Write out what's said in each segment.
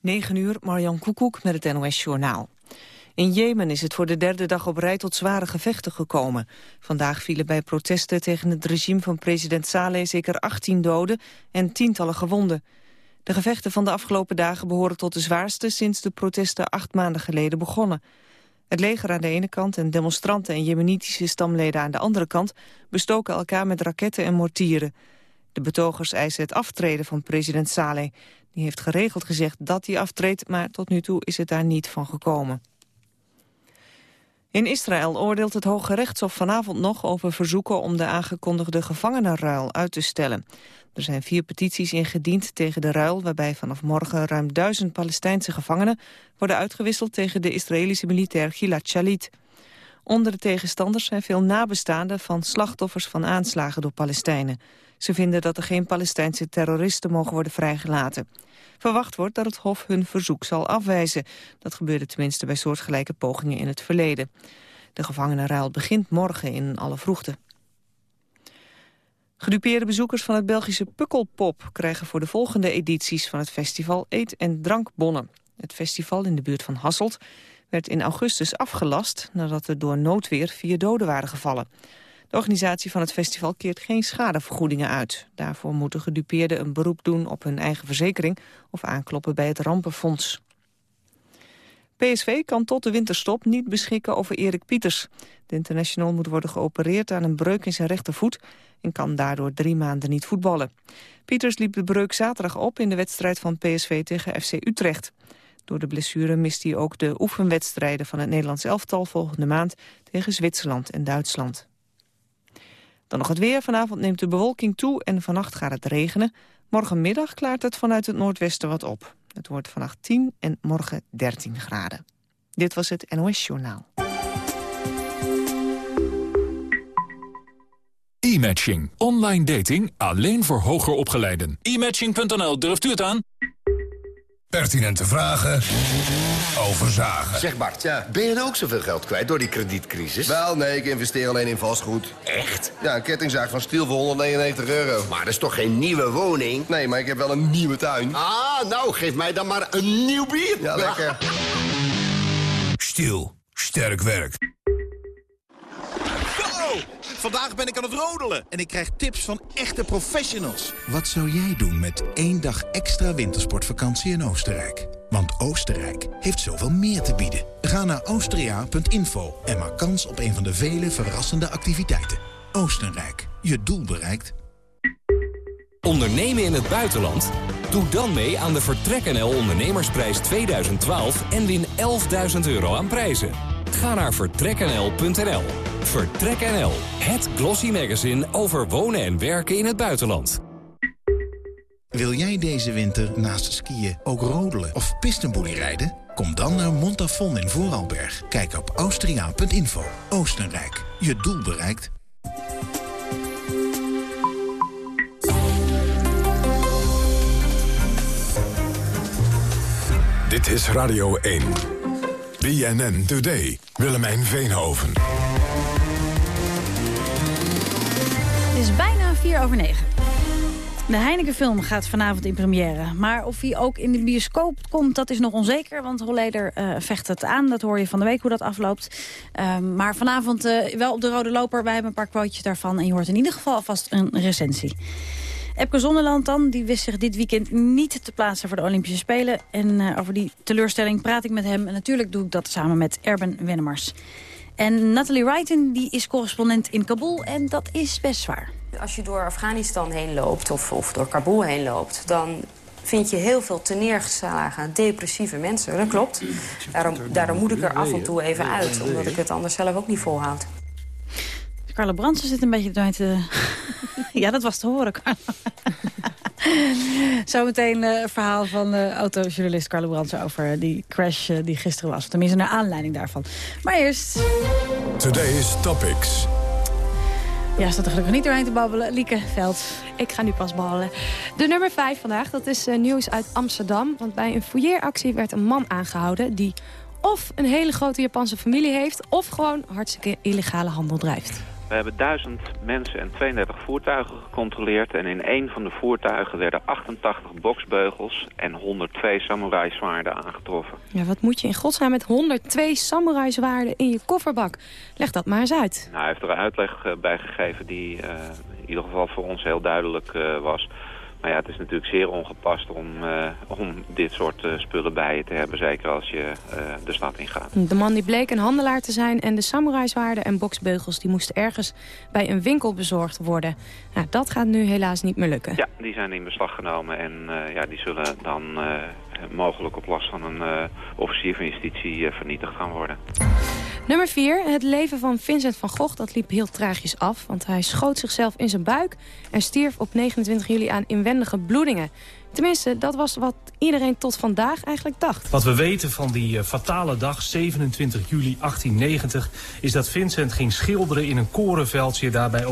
9 uur, Marjan Koekoek met het NOS-journaal. In Jemen is het voor de derde dag op rij tot zware gevechten gekomen. Vandaag vielen bij protesten tegen het regime van president Saleh zeker 18 doden en tientallen gewonden. De gevechten van de afgelopen dagen behoren tot de zwaarste sinds de protesten acht maanden geleden begonnen. Het leger aan de ene kant en demonstranten en jemenitische stamleden aan de andere kant bestoken elkaar met raketten en mortieren. De betogers eisen het aftreden van president Saleh. Die heeft geregeld gezegd dat hij aftreedt, maar tot nu toe is het daar niet van gekomen. In Israël oordeelt het Hoge Rechtshof vanavond nog over verzoeken om de aangekondigde gevangenenruil uit te stellen. Er zijn vier petities ingediend tegen de ruil waarbij vanaf morgen ruim duizend Palestijnse gevangenen worden uitgewisseld tegen de Israëlische militair Gilad Shalit. Onder de tegenstanders zijn veel nabestaanden van slachtoffers van aanslagen door Palestijnen. Ze vinden dat er geen Palestijnse terroristen mogen worden vrijgelaten. Verwacht wordt dat het Hof hun verzoek zal afwijzen. Dat gebeurde tenminste bij soortgelijke pogingen in het verleden. De gevangenenruil begint morgen in alle vroegte. Gedupeerde bezoekers van het Belgische Pukkelpop... krijgen voor de volgende edities van het festival eet- en drankbonnen. Het festival in de buurt van Hasselt werd in augustus afgelast... nadat er door noodweer vier doden waren gevallen. De organisatie van het festival keert geen schadevergoedingen uit. Daarvoor moeten gedupeerden een beroep doen op hun eigen verzekering... of aankloppen bij het Rampenfonds. PSV kan tot de winterstop niet beschikken over Erik Pieters. De international moet worden geopereerd aan een breuk in zijn rechtervoet... en kan daardoor drie maanden niet voetballen. Pieters liep de breuk zaterdag op in de wedstrijd van PSV tegen FC Utrecht. Door de blessure mist hij ook de oefenwedstrijden van het Nederlands elftal volgende maand... tegen Zwitserland en Duitsland. Dan nog het weer. Vanavond neemt de bewolking toe en vannacht gaat het regenen. Morgenmiddag klaart het vanuit het noordwesten wat op. Het wordt vannacht 10 en morgen 13 graden. Dit was het NOS Journaal. E-matching. Online dating alleen voor hoger opgeleiden. E-matching.nl, durft u het aan? Pertinente vragen over zagen. Zeg Bart, ja. ben je nou ook zoveel geld kwijt door die kredietcrisis? Wel, nee, ik investeer alleen in vastgoed. Echt? Ja, een kettingzaag van Stiel voor 199 euro. Maar dat is toch geen nieuwe woning? Nee, maar ik heb wel een nieuwe tuin. Ah, nou, geef mij dan maar een nieuw bier. Ja, lekker. Stiel. Sterk werk. Vandaag ben ik aan het rodelen en ik krijg tips van echte professionals. Wat zou jij doen met één dag extra wintersportvakantie in Oostenrijk? Want Oostenrijk heeft zoveel meer te bieden. Ga naar austria.info en maak kans op een van de vele verrassende activiteiten. Oostenrijk, je doel bereikt. Ondernemen in het buitenland? Doe dan mee aan de Vertrek NL Ondernemersprijs 2012 en win 11.000 euro aan prijzen. Ga naar vertreknl.nl. Vertrek NL, het glossy magazine over wonen en werken in het buitenland. Wil jij deze winter naast skiën ook rodelen of pistenboelie rijden? Kom dan naar Montafon in Vooralberg. Kijk op austriaan.info. Oostenrijk, je doel bereikt. Dit is Radio 1. BNN Today. Willemijn Veenhoven. Het is bijna 4 over 9. De Heineken-film gaat vanavond in première. Maar of hij ook in de bioscoop komt, dat is nog onzeker. Want Holleder uh, vecht het aan. Dat hoor je van de week hoe dat afloopt. Uh, maar vanavond uh, wel op de Rode Loper. Wij hebben een paar quotejes daarvan. En je hoort in ieder geval alvast een recensie. Epke Zonderland dan, die wist zich dit weekend niet te plaatsen voor de Olympische Spelen. En uh, over die teleurstelling praat ik met hem. En natuurlijk doe ik dat samen met Erben Wennemars. En Natalie Wrighton die is correspondent in Kabul en dat is best zwaar. Als je door Afghanistan heen loopt of, of door Kabul heen loopt... dan vind je heel veel teneergeslagen, depressieve mensen. Dat klopt. Daarom, daarom moet ik er af en toe even uit, omdat ik het anders zelf ook niet volhoud. Carla Brandsen zit een beetje bij te... ja, dat was te horen, Carla. Zometeen uh, het verhaal van uh, autojournalist Carlo Brandsen... over die crash uh, die gisteren was. Tenminste, naar aanleiding daarvan. Maar eerst... Today's Topics. Ja, staat er gelukkig niet doorheen te babbelen. Lieke Veld. Ik ga nu pas babbelen. De nummer 5 vandaag, dat is nieuws uit Amsterdam. Want bij een fouilleeractie werd een man aangehouden... die of een hele grote Japanse familie heeft... of gewoon hartstikke illegale handel drijft. We hebben 1000 mensen en 32 voertuigen gecontroleerd. En in één van de voertuigen werden 88 boksbeugels en 102 samurai-zwaarden aangetroffen. Ja, wat moet je in godsnaam met 102 samurai-zwaarden in je kofferbak? Leg dat maar eens uit. Nou, hij heeft er een uitleg eh, bij gegeven die uh, in ieder geval voor ons heel duidelijk uh, was. Maar ja, het is natuurlijk zeer ongepast om, uh, om dit soort uh, spullen bij je te hebben. Zeker als je uh, de stad ingaat. De man die bleek een handelaar te zijn en de samurai-zwaarden en boksbeugels... die moesten ergens bij een winkel bezorgd worden. Nou, dat gaat nu helaas niet meer lukken. Ja, die zijn in beslag genomen en ja, die zullen dan mogelijk op last van een officier van justitie vernietigd gaan worden. Nummer 4. Het leven van Vincent van Gogh dat liep heel tragisch af. Want hij schoot zichzelf in zijn buik en stierf op 29 juli aan inwendige bloedingen. Tenminste, dat was wat iedereen tot vandaag eigenlijk dacht. Wat we weten van die uh, fatale dag, 27 juli 1890... is dat Vincent ging schilderen in een korenveldje daar bij.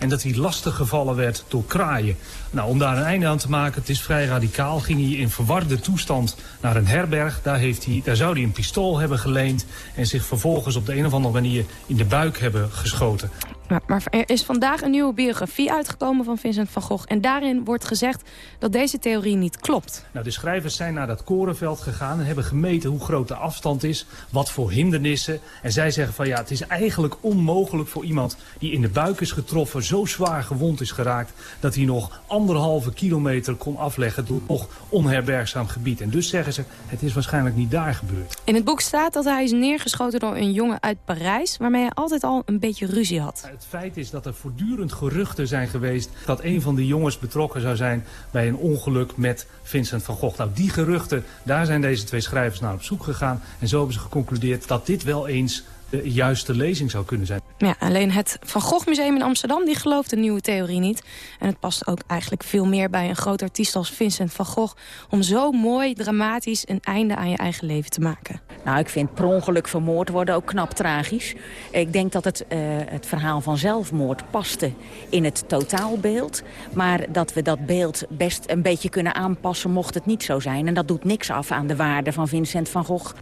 En dat hij lastig gevallen werd door kraaien. Nou, om daar een einde aan te maken, het is vrij radicaal... ging hij in verwarde toestand naar een herberg. Daar, heeft hij, daar zou hij een pistool hebben geleend... en zich vervolgens op de een of andere manier in de buik hebben geschoten. Maar, maar er is vandaag een nieuwe biografie uitgekomen van Vincent van Gogh... en daarin wordt gezegd dat deze theorie niet klopt. Nou, de schrijvers zijn naar dat korenveld gegaan en hebben gemeten hoe groot de afstand is... wat voor hindernissen. En zij zeggen van ja, het is eigenlijk onmogelijk voor iemand die in de buik is getroffen... zo zwaar gewond is geraakt dat hij nog anderhalve kilometer kon afleggen... door nog onherbergzaam gebied. En dus zeggen ze, het is waarschijnlijk niet daar gebeurd. In het boek staat dat hij is neergeschoten door een jongen uit Parijs... waarmee hij altijd al een beetje ruzie had. Het feit is dat er voortdurend geruchten zijn geweest... dat een van die jongens betrokken zou zijn bij een ongeluk met Vincent van Gogh. Nou, die geruchten, daar zijn deze twee schrijvers naar op zoek gegaan. En zo hebben ze geconcludeerd dat dit wel eens de juiste lezing zou kunnen zijn. Ja, alleen het Van Gogh Museum in Amsterdam die gelooft de nieuwe theorie niet. En het past ook eigenlijk veel meer bij een groot artiest als Vincent van Gogh... om zo mooi, dramatisch een einde aan je eigen leven te maken. Nou, ik vind per ongeluk vermoord worden ook knap tragisch. Ik denk dat het, uh, het verhaal van zelfmoord paste in het totaalbeeld. Maar dat we dat beeld best een beetje kunnen aanpassen mocht het niet zo zijn. En dat doet niks af aan de waarde van Vincent van Gogh.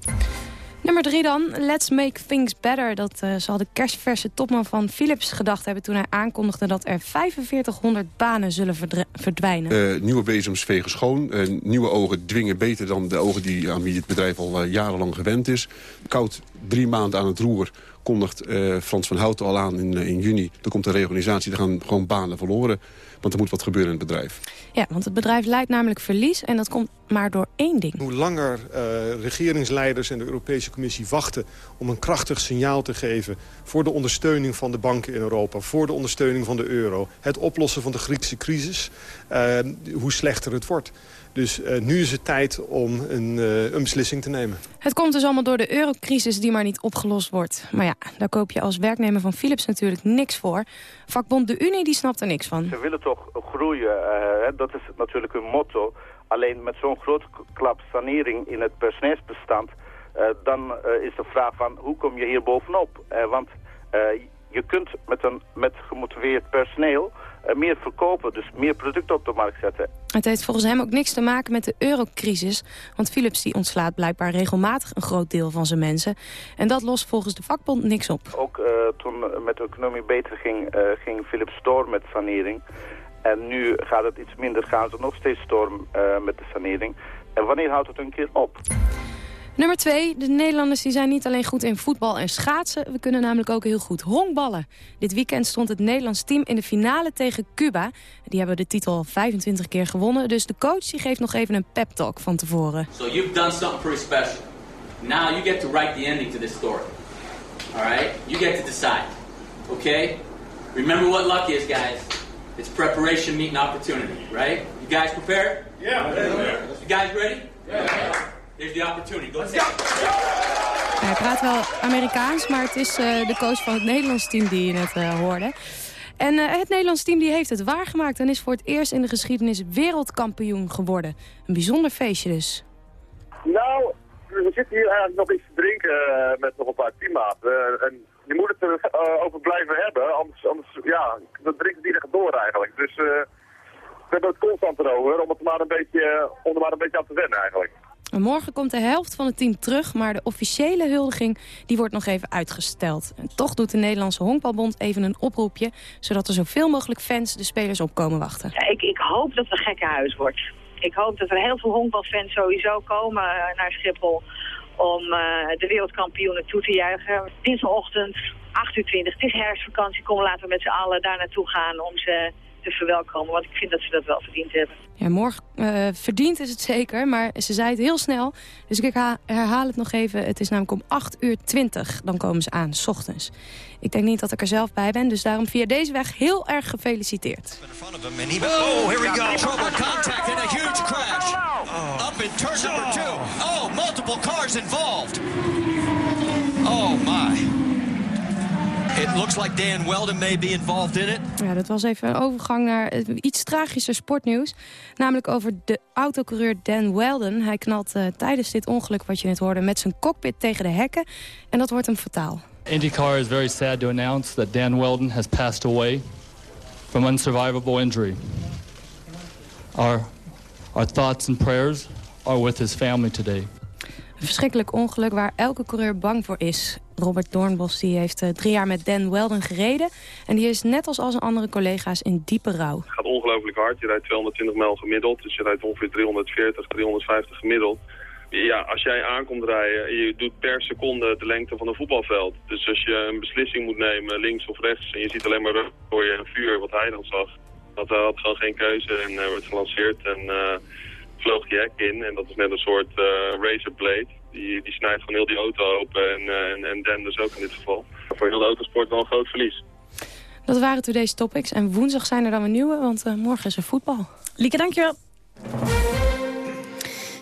Nummer drie dan, Let's Make Things Better. Dat uh, zal de kerstverse topman van Philips gedacht hebben... toen hij aankondigde dat er 4500 banen zullen verdwijnen. Uh, nieuwe bezems vegen schoon. Uh, nieuwe ogen dwingen beter dan de ogen die, aan wie het bedrijf al jarenlang gewend is. Koud drie maanden aan het roer kondigt Frans van Houten al aan in, in juni. Er komt een reorganisatie, er gaan gewoon banen verloren. Want er moet wat gebeuren in het bedrijf. Ja, want het bedrijf leidt namelijk verlies en dat komt maar door één ding. Hoe langer uh, regeringsleiders en de Europese Commissie wachten om een krachtig signaal te geven... voor de ondersteuning van de banken in Europa, voor de ondersteuning van de euro... het oplossen van de Griekse crisis, uh, hoe slechter het wordt. Dus uh, nu is het tijd om een, uh, een, beslissing te nemen. Het komt dus allemaal door de eurocrisis die maar niet opgelost wordt. Maar ja, daar koop je als werknemer van Philips natuurlijk niks voor. Vakbond De Unie die snapt er niks van. Ze willen toch groeien, uh, dat is natuurlijk hun motto. Alleen met zo'n grote klap sanering in het personeelsbestand... dan is de vraag van hoe kom je hier bovenop? want je kunt met, een, met gemotiveerd personeel meer verkopen, dus meer producten op de markt zetten. Het heeft volgens hem ook niks te maken met de eurocrisis. Want Philips die ontslaat blijkbaar regelmatig een groot deel van zijn mensen. En dat lost volgens de vakbond niks op. Ook uh, toen met de economie beter ging, uh, ging Philips door met sanering. En nu gaat het iets minder, gaan ze nog steeds door uh, met de sanering. En wanneer houdt het een keer op? Nummer twee, de Nederlanders die zijn niet alleen goed in voetbal en schaatsen. We kunnen namelijk ook heel goed honkballen. Dit weekend stond het Nederlands team in de finale tegen Cuba. Die hebben de titel 25 keer gewonnen. Dus de coach die geeft nog even een pep talk van tevoren. So you've done something pretty special. Now you get to write the ending to this story. Alright? You get to decide. Okay? Remember what luck is, guys. It's preparation meeting opportunity, right? You guys prepared? Yeah. You guys ready? Yeah. Here's the opportunity. Go Hij praat wel Amerikaans, maar het is uh, de coach van het Nederlands team die je net uh, hoorde. En uh, het Nederlands team die heeft het waargemaakt... en is voor het eerst in de geschiedenis wereldkampioen geworden. Een bijzonder feestje dus. Nou, we zitten hier eigenlijk nog iets te drinken met nog een paar teammaten. en je moet het erover blijven hebben, anders, anders ja, dan drinkt het iedereen door eigenlijk. Dus we hebben het constant erover om, het maar een beetje, om er maar een beetje aan te wennen eigenlijk. En morgen komt de helft van het team terug, maar de officiële huldiging die wordt nog even uitgesteld. Toch doet de Nederlandse Honkbalbond even een oproepje, zodat er zoveel mogelijk fans de spelers op komen wachten. Ik, ik hoop dat het een gekkenhuis wordt. Ik hoop dat er heel veel honkbalfans sowieso komen eh, naar Schiphol om eh, de wereldkampioenen toe te juichen. Dinsdagochtend, 8 uur 20, het is herfstvakantie. Kom, laten we met z'n allen daar naartoe gaan om ze te verwelkomen. Want ik vind dat ze dat wel verdiend hebben. Ja, morgen uh, verdiend is het zeker, maar ze zei het heel snel. Dus ik herhaal het nog even. Het is namelijk om 8 uur 20. Dan komen ze aan, s ochtends. Ik denk niet dat ik er zelf bij ben, dus daarom via deze weg heel erg gefeliciteerd. Oh, here we go. Trouble contact and a huge crash. Up in turn number two. Oh, multiple cars involved. Oh, my. It looks like Dan Weldon may be involved in it. Ja, dat was even een overgang naar iets tragischer sportnieuws. Namelijk over de autocoureur Dan Weldon. Hij knalt uh, tijdens dit ongeluk, wat je net hoorde, met zijn cockpit tegen de hekken. En dat wordt hem fataal. IndyCar is very sad to announce that Dan Weldon has passed away from unsurvivable injury. Our, our thoughts and prayers are with his family today. Een verschrikkelijk ongeluk waar elke coureur bang voor is. Robert Doornbos die heeft uh, drie jaar met Dan Weldon gereden. En die is net als al zijn andere collega's in diepe rouw. Het gaat ongelooflijk hard. Je rijdt 220 mijl gemiddeld. Dus je rijdt ongeveer 340, 350 gemiddeld. Ja, als jij aankomt rijden, je doet per seconde de lengte van een voetbalveld. Dus als je een beslissing moet nemen, links of rechts, en je ziet alleen maar door je vuur, wat hij dan zag. Dat had gewoon geen keuze en uh, werd gelanceerd en vloog die hek in. En dat is net een soort uh, razorblade. Die, die snijdt gewoon heel die auto open en, en, en Dan dus ook in dit geval. Voor heel de autosport wel een groot verlies. Dat waren today's topics. En woensdag zijn er dan weer nieuwe, want morgen is er voetbal. Lieke, dankjewel.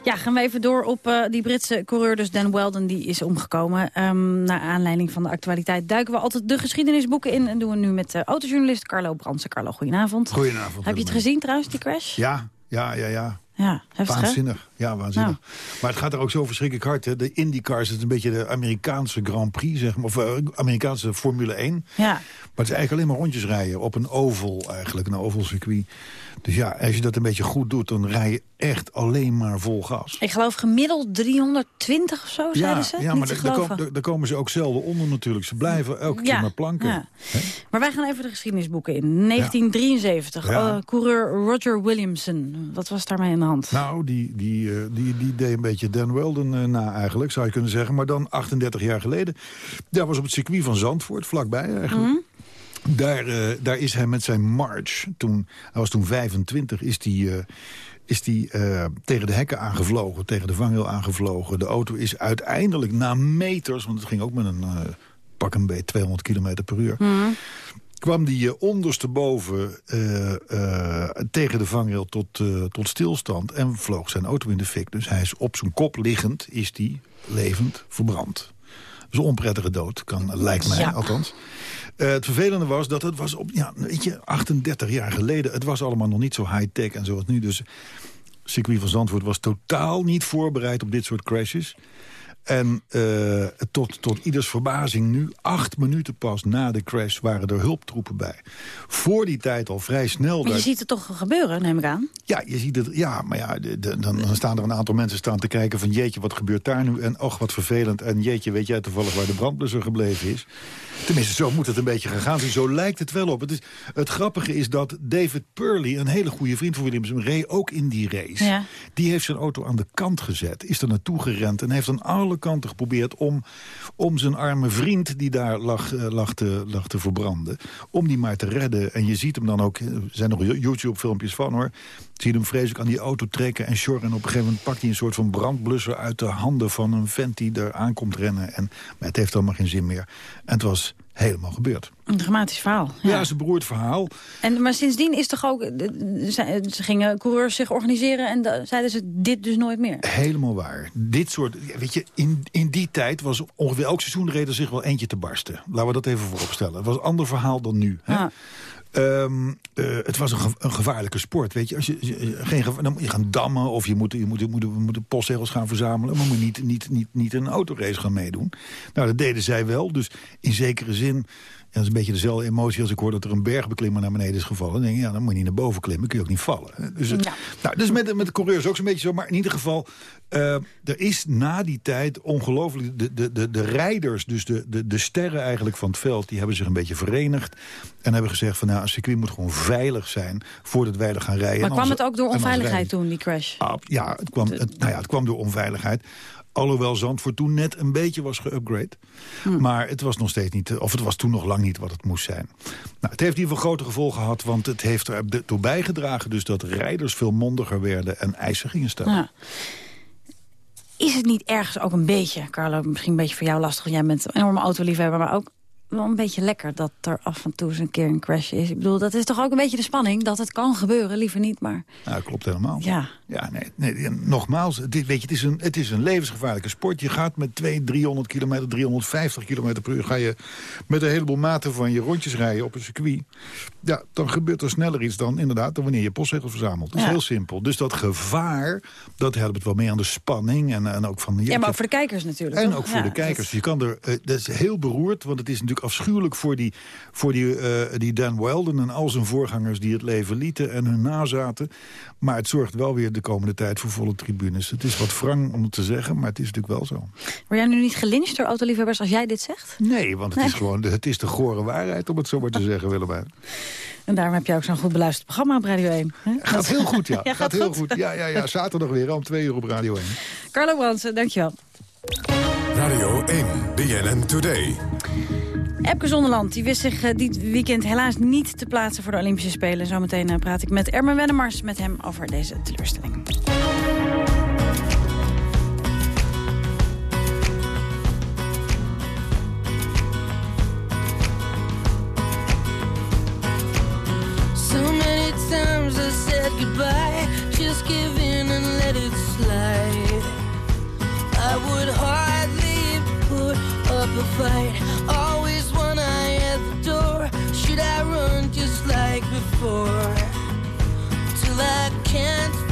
Ja, gaan we even door op uh, die Britse coureur, dus Dan Weldon, die is omgekomen. Um, naar aanleiding van de actualiteit duiken we altijd de geschiedenisboeken in. En doen we nu met uh, autojournalist Carlo Brandsen. Carlo, goedenavond. Goedenavond. Heb je het gezien trouwens, die crash? Ja, ja, ja, ja. Ja, heftig, Waanzinnig. Ja, waanzinnig. Nou. Maar het gaat er ook zo verschrikkelijk hard. Hè. De IndyCars is een beetje de Amerikaanse Grand Prix, zeg maar. Of uh, Amerikaanse Formule 1. Ja. Maar het is eigenlijk alleen maar rondjes rijden. Op een oval eigenlijk, een ovalcircuit. Dus ja, als je dat een beetje goed doet, dan rij je echt alleen maar vol gas. Ik geloof gemiddeld 320 of zo, ja, zeiden ze. Ja, maar daar komen, ze ook zelden onder natuurlijk. Ze blijven elke keer maar planken. ja. Maar wij gaan even de geschiedenisboeken in. 1973, Ja. eh, coureur Roger Williamson. Wat was daarmee aan de hand? Nou, die, die, eh, die, die deed een beetje Dan Weldon eh, na eigenlijk, zou je kunnen zeggen. Maar dan 38 jaar geleden. Daar was op het circuit van Zandvoort, vlakbij eigenlijk. Mhm. Daar, eh, daar is hij met zijn march, toen, hij was toen 25, is die, eh, is die eh, tegen de hekken aangevlogen, tegen de vangrail aangevlogen. De auto is uiteindelijk na meters, want het ging ook met een eh, pak een beetje 200 km per uur... Mhm. kwam die eh, ondersteboven eh, eh, tegen de vangrail tot, eh, tot stilstand... en vloog zijn auto in de fik. Dus hij is op zijn kop liggend, is die levend verbrand. Een onprettige dood, kan, lijkt mij Ja. althans. Eh, het vervelende was dat het was op, ja, weet je, 38 jaar geleden. Het was allemaal nog niet zo high-tech en zoals nu. Dus circuit van Zandvoort was totaal niet voorbereid op dit soort crashes. En eh, tot, tot ieders verbazing nu, acht minuten pas na de crash... waren er hulptroepen bij. Voor die tijd al vrij snel... Maar je ziet het toch gebeuren, neem ik aan? ja, je ziet het. Ja, maar ja, de- de- dan, dan staan er een aantal mensen staan te kijken van jeetje, wat gebeurt daar nu? En och, wat vervelend. En jeetje, weet jij toevallig waar de brandblusser gebleven is? Tenminste, zo moet het een beetje gegaan zijn. Zo lijkt het wel op. Het, is, het grappige is dat David Purley, een hele goede vriend van Williamson, reed ook in die race. Ja. Die heeft zijn auto aan de kant gezet, is er naartoe gerend... en heeft aan alle kanten geprobeerd om, om zijn arme vriend... die daar lag, eh, lag, te, lag te verbranden, om die maar te redden. En je ziet hem dan ook, er zijn nog YouTube-filmpjes van hoor... zie je hem vreselijk aan die auto trekken en sjorren... en op een gegeven moment pakt hij een soort van brandblusser... uit de handen van een vent die er aankomt rennen. En, maar het heeft allemaal geen zin meer. En het was helemaal gebeurd. Een dramatisch verhaal. Ja, het is een beroerd verhaal. En, maar sindsdien is toch ook... eh, Ze, ze gingen coureurs zich organiseren en da- zeiden ze dit dus nooit meer. Helemaal waar. Dit soort, ja, weet je, in, in die tijd was ongeveer elk seizoen reden zich wel eentje te barsten. Laten we dat even vooropstellen. Het was een ander verhaal dan nu. Hè? Ah. Ehm, eh, het was een, ge- een gevaarlijke sport. Weet je, als je, je- geen dan moet je gaan dammen of je moet, je moet, je moet, je moet postzegels gaan verzamelen. Maar moet je niet, niet, niet, niet een autorace gaan meedoen. Nou, dat deden zij wel. Dus in zekere zin dat is een beetje dezelfde emotie als ik hoor dat er een bergbeklimmer naar beneden is gevallen. Dan denk je, ja, dan moet je niet naar boven klimmen, kun je ook niet vallen. Dus, het, nou, dus met, met de coureurs ook zo'n beetje zo. Maar in ieder geval, eh, er is na die tijd ongelooflijk... De, de, de, de rijders, dus de, de, de sterren eigenlijk van het veld... die hebben zich een beetje verenigd. En hebben gezegd van, nou, een circuit moet gewoon veilig zijn... voordat wij er gaan rijden. Maar kwam het ook door onveiligheid toen, die crash? Ah, ja, het kwam, het, nou ja, het kwam door onveiligheid. Alhoewel Zandvoort toen net een beetje was geüpgrade. Hm. Maar het was nog steeds niet, of het was toen nog lang niet wat het moest zijn. Nou, het heeft in ieder geval grote gevolgen gehad, want het heeft ertoe bijgedragen... dus dat rijders veel mondiger werden en eisen gingen stellen. Ja. Is het niet ergens ook een beetje, Carlo, misschien een beetje voor jou lastig... want jij bent een enorme autoliefhebber, maar ook wel een beetje lekker... dat er af en toe eens een keer een crash is. Ik bedoel, dat is toch ook een beetje de spanning, dat het kan gebeuren. Liever niet, maar Nou, klopt helemaal. ja. Ja, nee, nee nogmaals, is- weet je, het, is een, het is een levensgevaarlijke sport. Je gaat met 200, 300 kilometer, 350 kilometer per uur... ga je met een heleboel maten van je rondjes rijden op een circuit. Ja, dan gebeurt er sneller iets dan inderdaad dan wanneer je postzegels verzamelt. Dat is Ja. heel simpel. Dus dat gevaar, dat helpt wel mee aan de spanning. En, en ook van, Ja, maar ook voor de kijkers natuurlijk. en toch? ook voor Ja, de kijkers. Dus je kan er, eh, dat is heel beroerd, want het is natuurlijk afschuwelijk voor die, voor die, eh, die Dan Weldon en al zijn voorgangers die het leven lieten en hun nazaten. Maar het zorgt wel weer de komende tijd voor volle tribunes. Het is wat wrang om het te zeggen, maar het is natuurlijk wel zo. Word jij nu niet gelyncht door autoliefhebbers als jij dit zegt? Nee, want het Nee. is gewoon de, het is de gore waarheid, om het zo maar te zeggen, Willemijn. En daarom heb je ook zo'n goed beluisterd programma op Radio 1. hè? Gaat heel goed, ja. Ja, gaat, heel goed. goed. Ja, ja, ja. Zaterdag weer om twee uur op Radio 1. Carlo Bransen, dankjewel. Radio 1, BNN Today. Epke Zonderland die wist zich eh, dit weekend helaas niet te plaatsen voor de Olympische Spelen. Zometeen eh, praat ik met Ermen Wennemars met hem over deze teleurstelling. Just give in and let it slide. I would hardly put up a fight, always Should I run just like before? Till I can't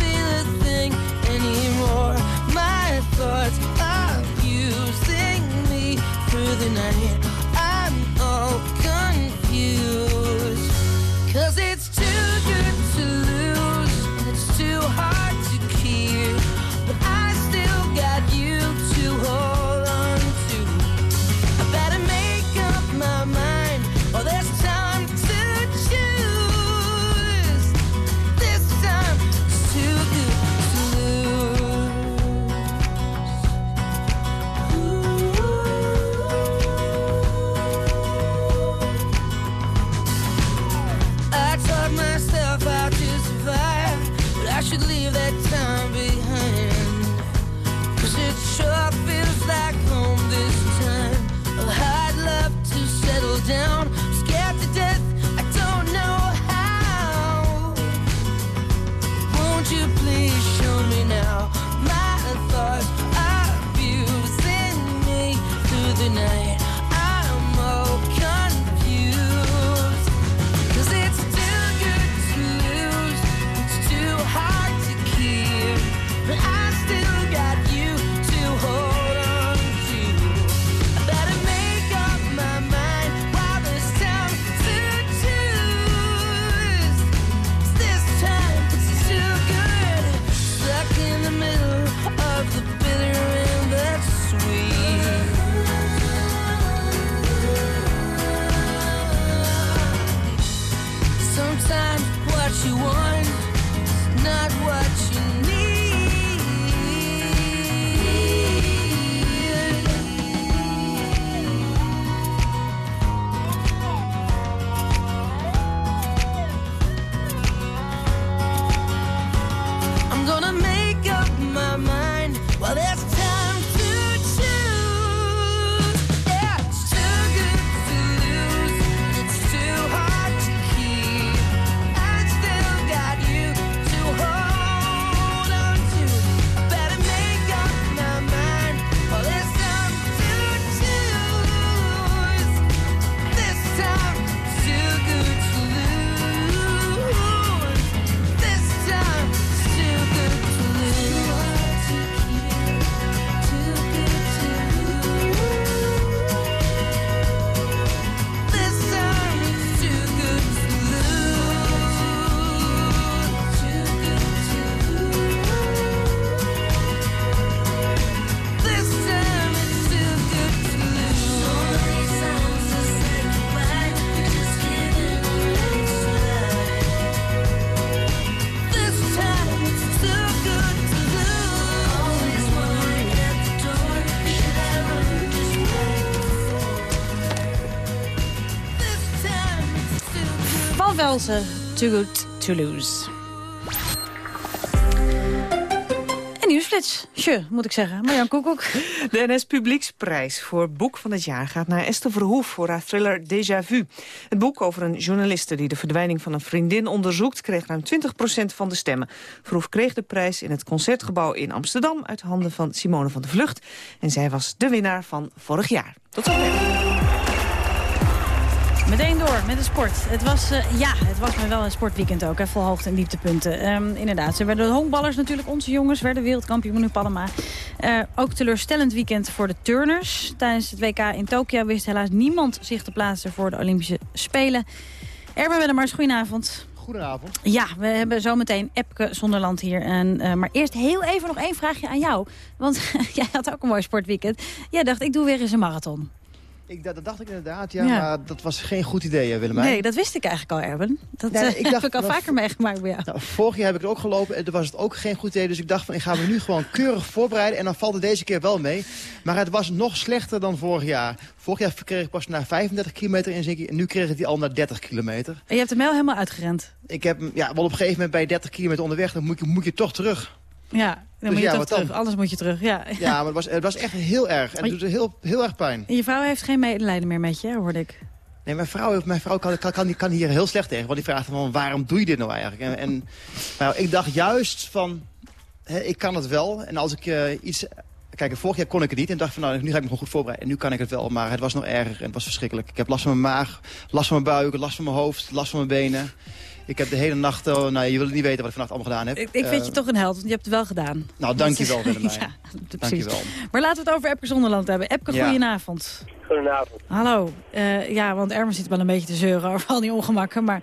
Walsen, Too Good To Lose. En nieuwsflits. Tje, moet ik zeggen. Marjan Koekoek. De NS Publieksprijs voor Boek van het Jaar gaat naar Esther Verhoef voor haar thriller Déjà Vu. Het boek over een journaliste die de verdwijning van een vriendin onderzoekt... kreeg ruim 20% van de stemmen. Verhoef kreeg de prijs in het Concertgebouw in Amsterdam... uit handen van Simone van de Vlucht. En zij was de winnaar van vorig jaar. Tot zover. Meteen door met de sport. Het was, uh, ja, het was maar wel een sportweekend ook, hè, vol hoogte- en dieptepunten. Um, inderdaad, ze werden de honkballers natuurlijk, onze jongens, werden wereldkampioen in Panama. Uh, ook teleurstellend weekend voor de turners. Tijdens het WK in Tokio wist helaas niemand zich te plaatsen voor de Olympische Spelen. Erben Wellemars, goedenavond. Goedenavond. Ja, we hebben zometeen Epke Zonderland hier. En, uh, maar eerst heel even nog één vraagje aan jou. Want jij had ook een mooi sportweekend. Jij dacht, ik doe weer eens een marathon. Ik, dat, dat, dacht ik inderdaad, ja, ja, maar dat was geen goed idee, Willemijn. Nee, dat wist ik eigenlijk al, Erben. Dat nee, ik dacht, heb ik al vaker meegemaakt bij jou. Nou, vorig jaar heb ik het ook gelopen en toen was het ook geen goed idee. Dus ik dacht van, ik ga me nu gewoon keurig voorbereiden en dan valt het deze keer wel mee. Maar het was nog slechter dan vorig jaar. Vorig jaar kreeg ik pas naar 35 kilometer in Zinkie en nu kreeg ik die al naar 30 kilometer. En je hebt hem wel helemaal uitgerend? Ik heb hem, ja, wel op een gegeven moment bij 30 kilometer onderweg, dan moet je, moet je toch terug. Ja, dan dus moet je ja, terug. Anders moet je terug. Ja, ja maar het was, het was echt heel erg. En het doet heel, heel erg pijn. En je vrouw heeft geen medelijden meer met je, hoorde ik. Nee, mijn vrouw, mijn vrouw kan, kan, kan, hier heel slecht tegen. Want die vraagt van, waarom doe je dit nou eigenlijk? En, en nou, ik dacht juist van, hè, ik kan het wel. En als ik uh, iets... Kijk, vorig jaar kon ik het niet. En dacht van, nou, nu ga ik me gewoon goed voorbereiden. En nu kan ik het wel. Maar het was nog erger en het was verschrikkelijk. Ik heb last van mijn maag, last van mijn buik, last van mijn hoofd, last van mijn benen. Ik heb de hele nacht, oh, nou, je wil niet weten wat ik vannacht allemaal gedaan heb. Ik, ik vind uh, je toch een held, want je hebt het wel gedaan. Nou, dankjewel Willemijn. ja, dankjewel. Maar laten we het over Epke Zonderland hebben. Epke, ja. goedenavond. Goedenavond. Hallo. Uh, ja, want Ermen zit wel een beetje te zeuren over al die ongemakken. Maar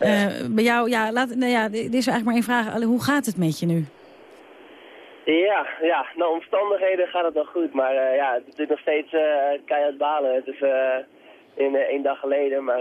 uh, bij jou, ja, laat, nou ja, dit is eigenlijk maar één vraag. Hoe gaat het met je nu? Ja, ja, naar omstandigheden gaat het wel goed. Maar uh, ja, het is nog steeds uh, keihard balen. Het is uh, in één dag geleden, maar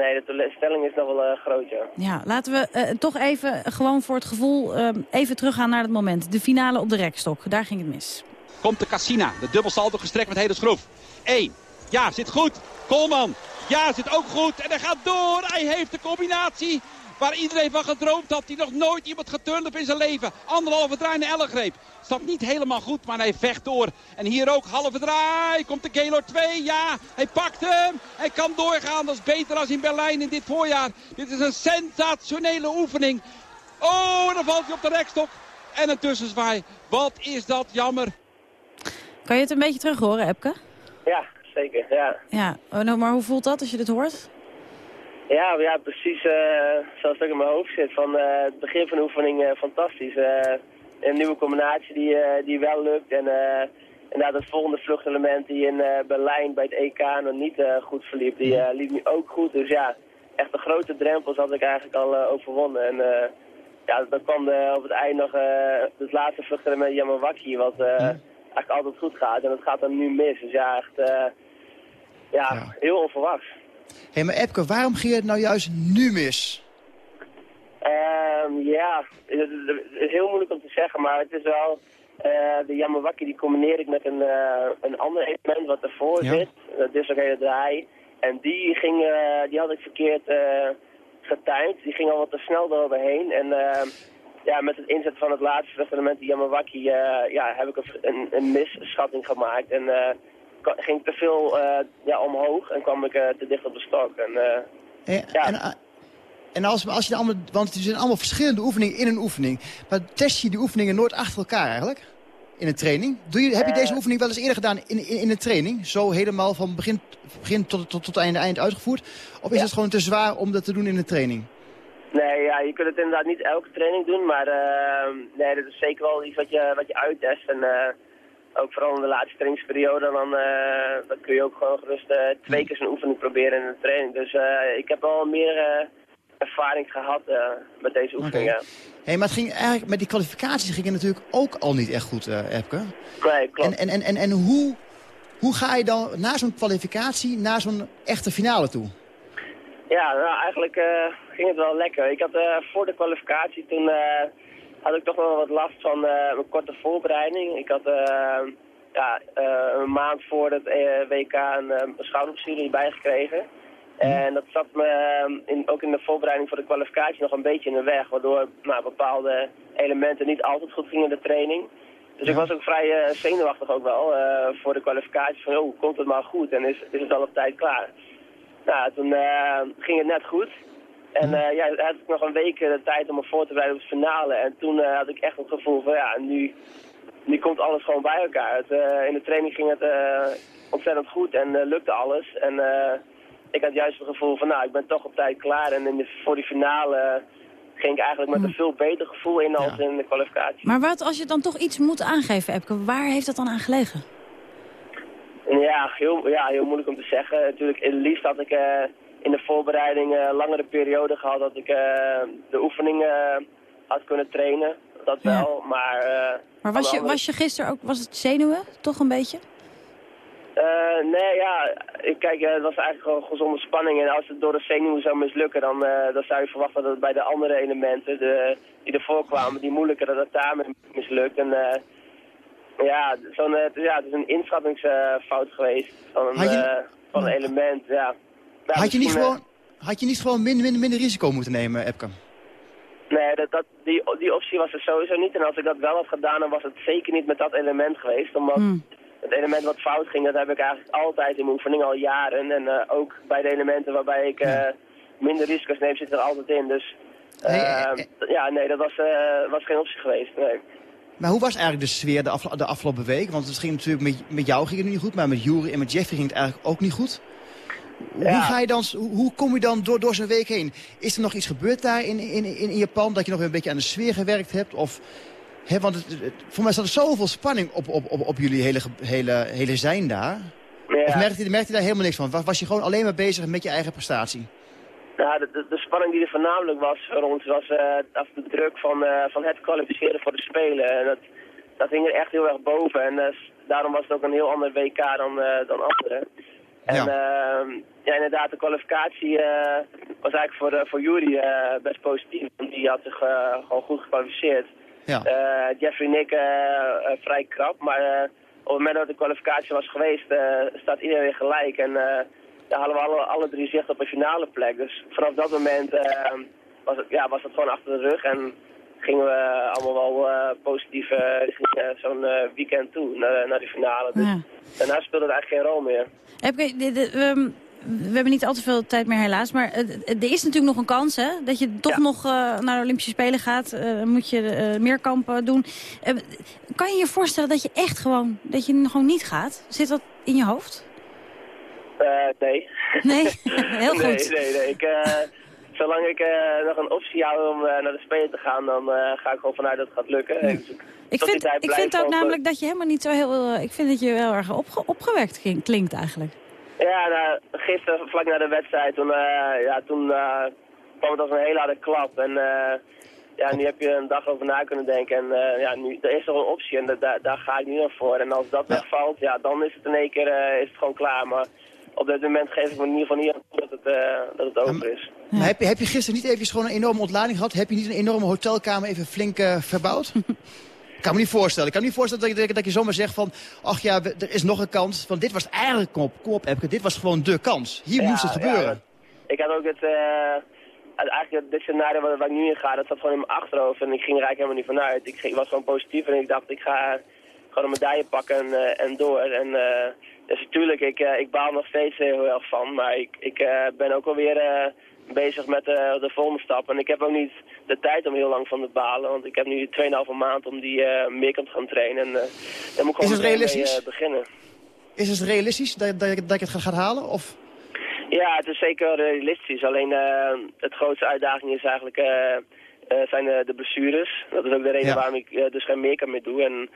Nee, de teleurstelling is nog wel uh, groot, ja. Ja, laten we uh, toch even, gewoon voor het gevoel, uh, even teruggaan naar het moment. De finale op de rekstok, daar ging het mis. Komt de Cassina, de dubbelsalto gestrekt met hele schroef. 1, ja, zit goed. Kolman, ja, zit ook goed. En hij gaat door, hij heeft de combinatie waar iedereen van gedroomd had. Die nog nooit iemand geturnd heeft in zijn leven. Anderhalve draai naar Ellegreep. Staat niet helemaal goed, maar hij vecht door. En hier ook halve draai. Komt de Gaylord 2. Ja, hij pakt hem. Hij kan doorgaan. Dat is beter als in Berlijn in dit voorjaar. Dit is een sensationele oefening. Oh, dan valt hij op de rekstok. En een tussenzwaai. Wat is dat jammer. Kan je het een beetje terug horen, Epke? Ja, zeker. Ja. ja. Oh, nou, maar hoe voelt dat als je dit hoort? Ja, ja precies uh, zoals het in mijn hoofd zit. Van uh, het begin van de oefening uh, fantastisch. een nieuwe combinatie die, die wel lukt. En inderdaad het volgende vluchtelement die in Berlijn bij het EK nog niet goed verliep, die liep nu ook goed. Dus ja, echt de grote drempels had ik eigenlijk al overwonnen. En ja, dan kwam op het eind nog het laatste vluchtelement Yamawaki, wat eigenlijk altijd goed gaat. En dat gaat dan nu mis. Dus ja, echt ja, ja, heel onverwachts. Hé, hey, maar Epke, waarom ging het nou juist nu mis? Um, ja, het is heel moeilijk om te zeggen, maar het is wel... Uh, de Yamawaki die combineer ik met een, uh, een ander element wat ervoor ja. zit. Dat is ook hele draai. En die, ging, uh, die had ik verkeerd getimed. Die ging al wat te snel eroverheen. En ehm, ja, met het inzetten van het laatste element, die Yamawaki, ja, heb ik een, een misschatting gemaakt. En ging te veel uh, ja, omhoog en kwam ik uh, te dicht op de stok. En, uh, ja. en, en als, als je allemaal, want het zijn allemaal verschillende oefeningen in een oefening. Maar test je die oefeningen nooit achter elkaar eigenlijk? In een training? Doe je, heb je deze oefening wel eens eerder gedaan in, in, in een training? Zo helemaal van begin, begin tot, tot, tot einde eind uitgevoerd? Of is ja. het gewoon te zwaar om dat te doen in een training? Nee, ja, je kunt het inderdaad niet elke training doen, maar nee, dat is zeker wel iets wat je, wat je uittest. En ook vooral in de laatste trainingsperiode, dan, uh, dan kun je ook gewoon gerust uh, twee keer zo'n oefening proberen in de training. Dus uh, ik heb al meer ervaring gehad met deze oefening. Okay. Hey, maar het ging eigenlijk, met die kwalificaties ging het natuurlijk ook al niet echt goed, Epke. Nee, klopt. En, en, en, en hoe, hoe ga je dan na zo'n kwalificatie naar zo'n echte finale toe? Ja, nou, eigenlijk ging het wel lekker. Ik had voor de kwalificatie toen had ik toch wel wat last van een korte voorbereiding. Ik had uh, ja, uh, een maand voor het WK een uh, schouderblessure erbij gekregen. En dat zat me in, ook in de voorbereiding voor de kwalificatie nog een beetje in de weg. Waardoor nou, bepaalde elementen niet altijd goed gingen in de training. Dus ik was ook vrij eh, zenuwachtig ook wel eh, voor de kwalificatie. Van, oh, komt het maar goed en is, is het al op tijd klaar? Nou, toen eh, ging het net goed. En eh, ja, had ik nog een week eh, de tijd om me voor te bereiden op het finale. En toen eh, had ik echt het gevoel van, ja, nu, nu komt alles gewoon bij elkaar. Het, in de training ging het ontzettend goed en lukte alles. En ik had juist het gevoel van, nou, ik ben toch op tijd klaar. En in de, voor die finale ging ik eigenlijk met een veel beter gevoel in als in de kwalificatie. Maar wat als je dan toch iets moet aangeven, Epke, waar heeft dat dan aan gelegen? En Ja, heel, ja, heel moeilijk om te zeggen. Natuurlijk, het liefst had ik in de voorbereiding eh, een langere periode gehad dat ik eh, de oefeningen had kunnen trainen. Dat wel, maar... eh, Maar was je, andere- was je gisteren ook, was het zenuwen, toch een beetje? Eh, nee, ja, ik, kijk, eh, het was eigenlijk gewoon gezonde spanning. En als het door de zenuwen zou mislukken, dan, eh, dan zou je verwachten dat het bij de andere elementen de, die ervoor kwamen, die moeilijker, dat het daar mis- mislukt. En eh, ja, zo'n, eh, het is- ja, het is een inschattingsfout geweest van een, je- eh, van een element, ja. Had je, niet gewoon, had je niet gewoon minder, minder, minder risico moeten nemen, Epke? Nee, dat, dat, die, die optie was er sowieso niet. En als ik dat wel had gedaan, dan was het zeker niet met dat element geweest. Omdat het element wat fout ging, dat heb ik eigenlijk altijd in mijn oefening al jaren. En eh, ook bij de elementen waarbij ik eh, minder risico's neem, zit er altijd in. Dus eh, ja, nee, dat was, eh, was geen optie geweest. Nee. Maar hoe was eigenlijk de sfeer de, de afgelopen week? Want het ging natuurlijk met, met jou ging het niet goed, maar met Jury en met Jeffrey ging het eigenlijk ook niet goed. Hoe, ga je dan, hoe, kom je dan door, door zo'n week heen? Is er nog iets gebeurd daar in, in, in, Japan, dat je nog een beetje aan de sfeer gewerkt hebt? Of, hè, want het, het- voor mij staat er zoveel spanning op, op, op, op jullie hele, hele, hele zijn daar. Of merkte je, merkte je daar helemaal niks van? Was, was je gewoon alleen maar bezig met je eigen prestatie? Nou, de, de, de spanning die er voornamelijk was voor ons was eh, de druk van, eh, van het kwalificeren voor de Spelen. En dat, dat hing er echt heel erg boven. En eh, daarom was het ook een heel ander WK dan, dan anderen. En ja. ja, inderdaad, de kwalificatie eh, was eigenlijk voor, eh, voor Jury eh, best positief. Want die had zich gewoon goed gekwalificeerd. Ja. Jeffrey Nick vrij krap, maar eh, op het moment dat de kwalificatie was geweest, eh, staat iedereen weer gelijk. En eh daar hadden we alle, alle drie zicht op een finale plek. Dus vanaf dat moment eh, was, het, ja, was het gewoon achter de rug en gingen we allemaal wel eh, positief eh, zo'n weekend toe, naar, naar die finale. Dus Ja. daarna speelde het eigenlijk geen rol meer. De- de- ehm, we hebben niet al te veel tijd meer helaas, maar er is natuurlijk nog een kans hè, dat je toch nog naar de Olympische Spelen gaat. Moet je eh, meerkampen doen. Kan je je voorstellen dat je echt gewoon, dat je gewoon niet gaat? Zit dat in je hoofd? Nee. Nee? Heel nee, goed. Nee, nee. Ik, eh, zolang ik eh, nog een optie hou om eh, naar de Spelen te gaan, dan eh, ga ik gewoon vanuit dat het gaat lukken. Ik vind, ik vind ook namelijk dat je helemaal niet zo heel... ik vind dat je heel erg opge- opgewekt ging- klinkt eigenlijk. Ja, nou, gisteren vlak na de wedstrijd, toen, eh, ja, toen eh, kwam het als een hele harde klap. En eh, ja, nu heb je een dag over na kunnen denken. En eh, ja, nu, er is nog een optie en da- daar daar ga ik nu naar voor. En als dat wegvalt, ja, dan is het in één keer eh, is het gewoon klaar. Maar op dit moment geef ik me in ieder geval niet aan toe dat het, eh, dat het over is. Maar heb, je, heb je gisteren niet even gewoon een enorme ontlading gehad? Heb je niet een enorme hotelkamer even flink eh, verbouwd? ik kan me niet voorstellen. Ik kan me niet voorstellen dat je, dat je- zomaar zegt van... ach ja, we- er is nog een kans. Want dit was eigenlijk, kom op, kom op Epke, dit was gewoon de kans. Hier Ja, moest het gebeuren. ja, ik had ook het, eh, eigenlijk dit scenario waar, waar ik nu in ga, dat zat gewoon in mijn achterhoofd. En ik ging er eigenlijk helemaal niet vanuit. Ik, ging- ik was gewoon positief en ik dacht, ik ga gewoon een medaille pakken en, eh, en door. En eh, dus natuurlijk, ik, eh, ik baal nog steeds heel erg van. Maar ik, ik eh, ben ook alweer eh bezig met de volgende stap. En ik heb ook niet de tijd om heel lang van te balen. Want ik heb nu 2,5 maand om die meerkamp te gaan trainen. En daar moet ik gewoon mee, realistisch? beginnen. Is het realistisch dat, dat, dat je het gaat halen? Of... Ja, het is zeker realistisch. Alleen eh het grootste uitdaging is eigenlijk zijn eh, de blessures. Dat is ook de reden Ja. waarom ik eh, dus geen meer doe. En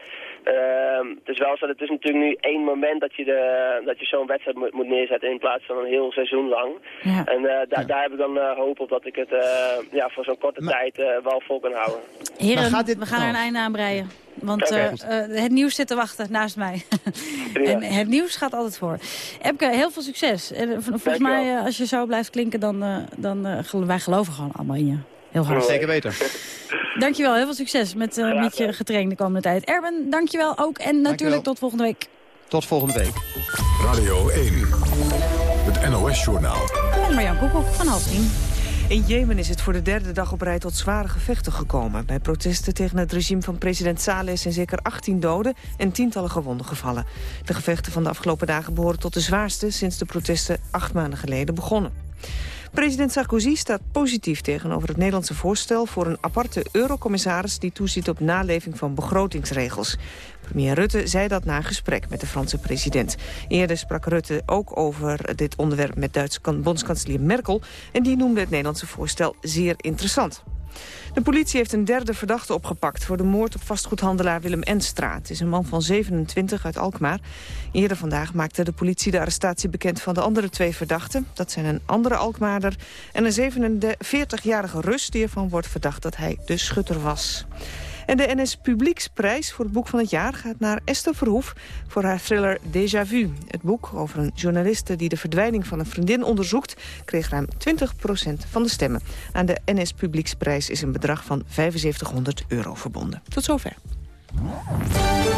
eh, het is wel zo, het is natuurlijk nu één moment dat je, de, dat je zo'n wedstrijd moet, moet neerzetten in plaats van een heel seizoen lang. Ja. En eh, daar daar heb ik dan eh, hoop op dat ik het eh, ja, voor zo'n korte tijd eh, wel vol kan houden. Heren, gaat dit- we gaan er een einde aan breien. Want eh, eh, het nieuws zit te wachten naast mij. en het nieuws gaat altijd voor. Epke, heel veel succes. En, eh, vol- volgens Dankjewel. mij, eh, als je zo blijft klinken, dan, eh, dan eh, wij geloven gewoon allemaal in je. Heel hard. Zeker weten. Dankjewel, heel veel succes met, eh, met je getraind de komende tijd. Erben, dankjewel ook. En natuurlijk tot volgende week. Tot volgende week. Radio 1. Het NOS-journaal. Marjan Koekoek van half tien. In Jemen is het voor de derde dag op rij tot zware gevechten gekomen. Bij protesten tegen het regime van president Saleh zijn zeker 18 doden en tientallen gewonden gevallen. De gevechten van de afgelopen dagen behoren tot de zwaarste sinds de protesten acht maanden geleden begonnen. President Sarkozy staat positief tegenover het Nederlandse voorstel... voor een aparte eurocommissaris die toeziet op naleving van begrotingsregels. Premier Rutte zei dat na gesprek met de Franse president. Eerder sprak Rutte ook over dit onderwerp met Duitse bondskanselier Merkel... en die noemde het Nederlandse voorstel zeer interessant. De politie heeft een derde verdachte opgepakt... voor de moord op vastgoedhandelaar Willem Enstra. Het is een man van 27 uit Alkmaar. Eerder vandaag maakte de politie de arrestatie bekend van de andere twee verdachten. Dat zijn een andere Alkmaarder en een 47-jarige Rus... die ervan wordt verdacht dat hij de schutter was. En de NS Publieksprijs voor het boek van het jaar gaat naar Esther Verhoef voor haar thriller Déjà Vu. Het boek over een journaliste die de verdwijning van een vriendin onderzoekt... kreeg ruim 20% van de stemmen. Aan de NS Publieksprijs is een bedrag van 7500 euro verbonden. Tot zover.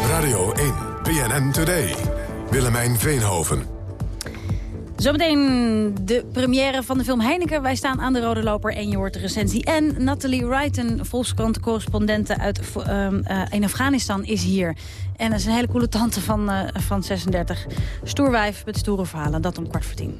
Radio 1, PNN Today. Willemijn Veenhoven. Zometeen de première van de film Heineken. Wij staan aan de rode loper en je hoort de recensie. En Nathalie Wright, een Volkskrant-correspondente uit uh, uh, in Afghanistan, is hier. En dat is een hele coole tante van, uh, van 36. Stoerwijf met stoere verhalen. Dat om kwart voor tien.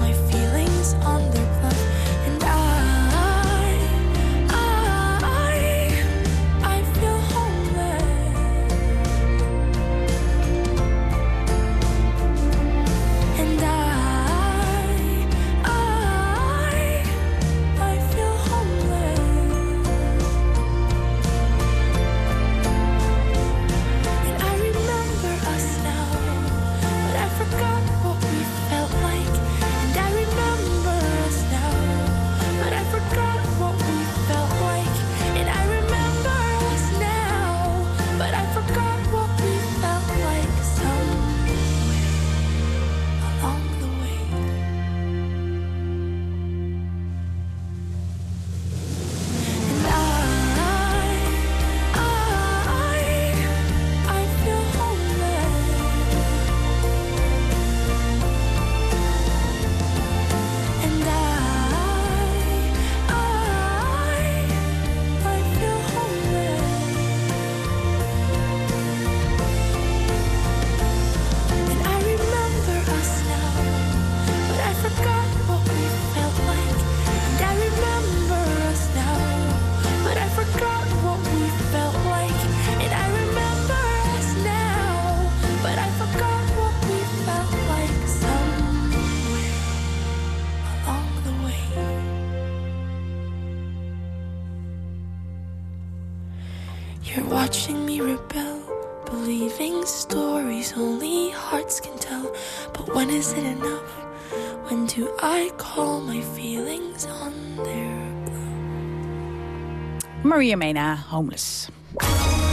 Maria Mena, Homeless.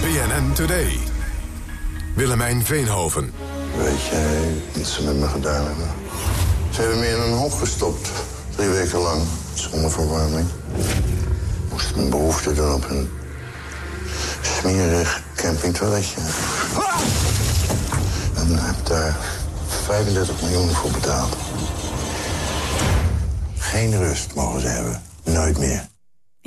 BNN Today. Willemijn Veenhoven. Weet jij wat ze met me gedaan hebben? Ze hebben me in een hok gestopt. Drie weken lang. Zonder verwarming. Moest mijn behoefte doen op een smerig campingtoiletje. En heb daar 35 miljoen voor betaald. Geen rust mogen ze hebben. Nooit meer.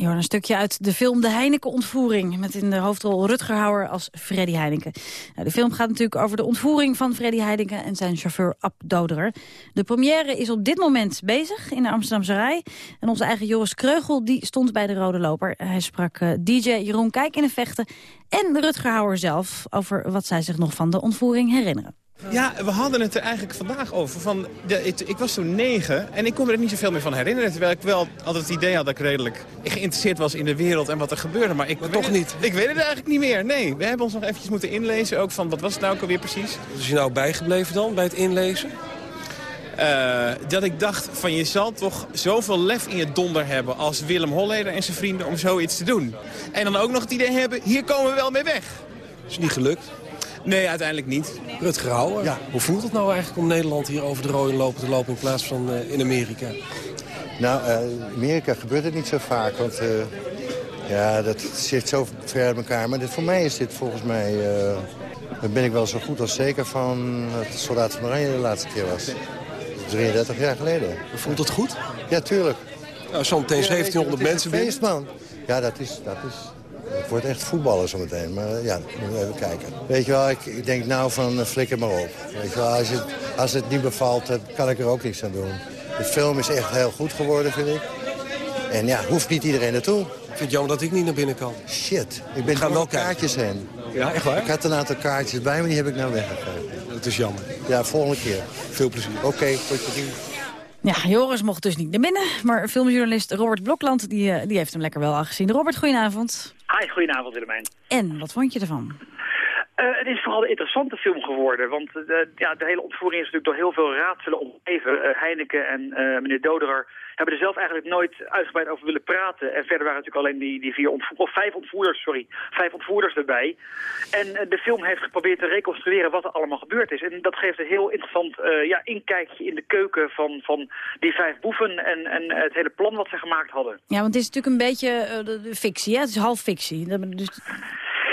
Je een stukje uit de film De Heineken-ontvoering... met in de hoofdrol Rutger Hauer als Freddy Heineken. Nou, de film gaat natuurlijk over de ontvoering van Freddy Heineken... en zijn chauffeur Ab Doderer. De première is op dit moment bezig in de Amsterdamse Rij. En onze eigen Joris Kreugel die stond bij de Rode Loper. Hij sprak uh, DJ Jeroen Kijk in de vechten... en Rutger Hauer zelf over wat zij zich nog van de ontvoering herinneren. Ja, we hadden het er eigenlijk vandaag over. Van de, ik, ik, was toen negen en ik kon me er niet zoveel meer van herinneren. Terwijl ik wel altijd het idee had dat ik redelijk geïnteresseerd was in de wereld en wat er gebeurde. Maar ik maar toch niet? Ik weet het eigenlijk niet meer. Nee, we hebben ons nog eventjes moeten inlezen. Ook van, wat was het nou ook alweer precies? Wat is je nou bijgebleven dan, bij het inlezen? Uh, dat ik dacht van je zal toch zoveel lef in je donder hebben als Willem Holleder en zijn vrienden om zoiets te doen. En dan ook nog het idee hebben, hier komen we wel mee weg. Is niet gelukt? Nee, uiteindelijk niet. Rutger Hauer, ja. hoe voelt het nou eigenlijk om Nederland hier over de rode lopen te lopen in plaats van uh, in Amerika? Nou, uh, in Amerika gebeurt het niet zo vaak, want uh, ja, dat zit zo ver uit elkaar. Maar dit, voor mij is dit volgens mij, dan ben ik wel zo goed als zeker van het Soldaat van Oranje de laatste keer was. 33 jaar geleden. Voelt het goed? Ja, tuurlijk. Nou, Zometeen 1700 mensen binnen. man. Ja, dat is, dat is, het wordt echt voetballen zometeen. Maar ja, moeten we even kijken. Weet je wel, ik, ik denk nou van uh, flikker maar op. Weet je wel, als het, als het niet bevalt, dan kan ik er ook niks aan doen. De film is echt heel goed geworden, vind ik. En ja, hoeft niet iedereen naartoe. Ik vind het jammer dat ik niet naar binnen kan. Shit, ik ben gaan wel kaartjes heen. Ja, echt waar? Ik had een aantal kaartjes bij, maar die heb ik nou weggegeven. Dat is jammer. Ja, volgende keer. Veel plezier. Oké, okay, tot ziens. Ja, Joris mocht dus niet naar binnen. Maar filmjournalist Robert Blokland die, die heeft hem lekker wel al gezien. Robert, goedenavond. Hi, goedenavond Willemijn. En, wat vond je ervan? Uh, het is vooral een interessante film geworden, want de, ja, de hele ontvoering is natuurlijk door heel veel raadselen omgeven. Uh, Heineken en uh, meneer Doderer hebben er zelf eigenlijk nooit uitgebreid over willen praten. En verder waren natuurlijk alleen die, die vier ontvoerders, of vijf ontvoerders, sorry, vijf ontvoerders erbij. En de film heeft geprobeerd te reconstrueren wat er allemaal gebeurd is. En dat geeft een heel interessant ja, inkijkje in de keuken van, van die vijf boeven en, en het hele plan wat ze gemaakt hadden. Ja, want het is natuurlijk een beetje de, fictie, hè? Het is half fictie. Dus...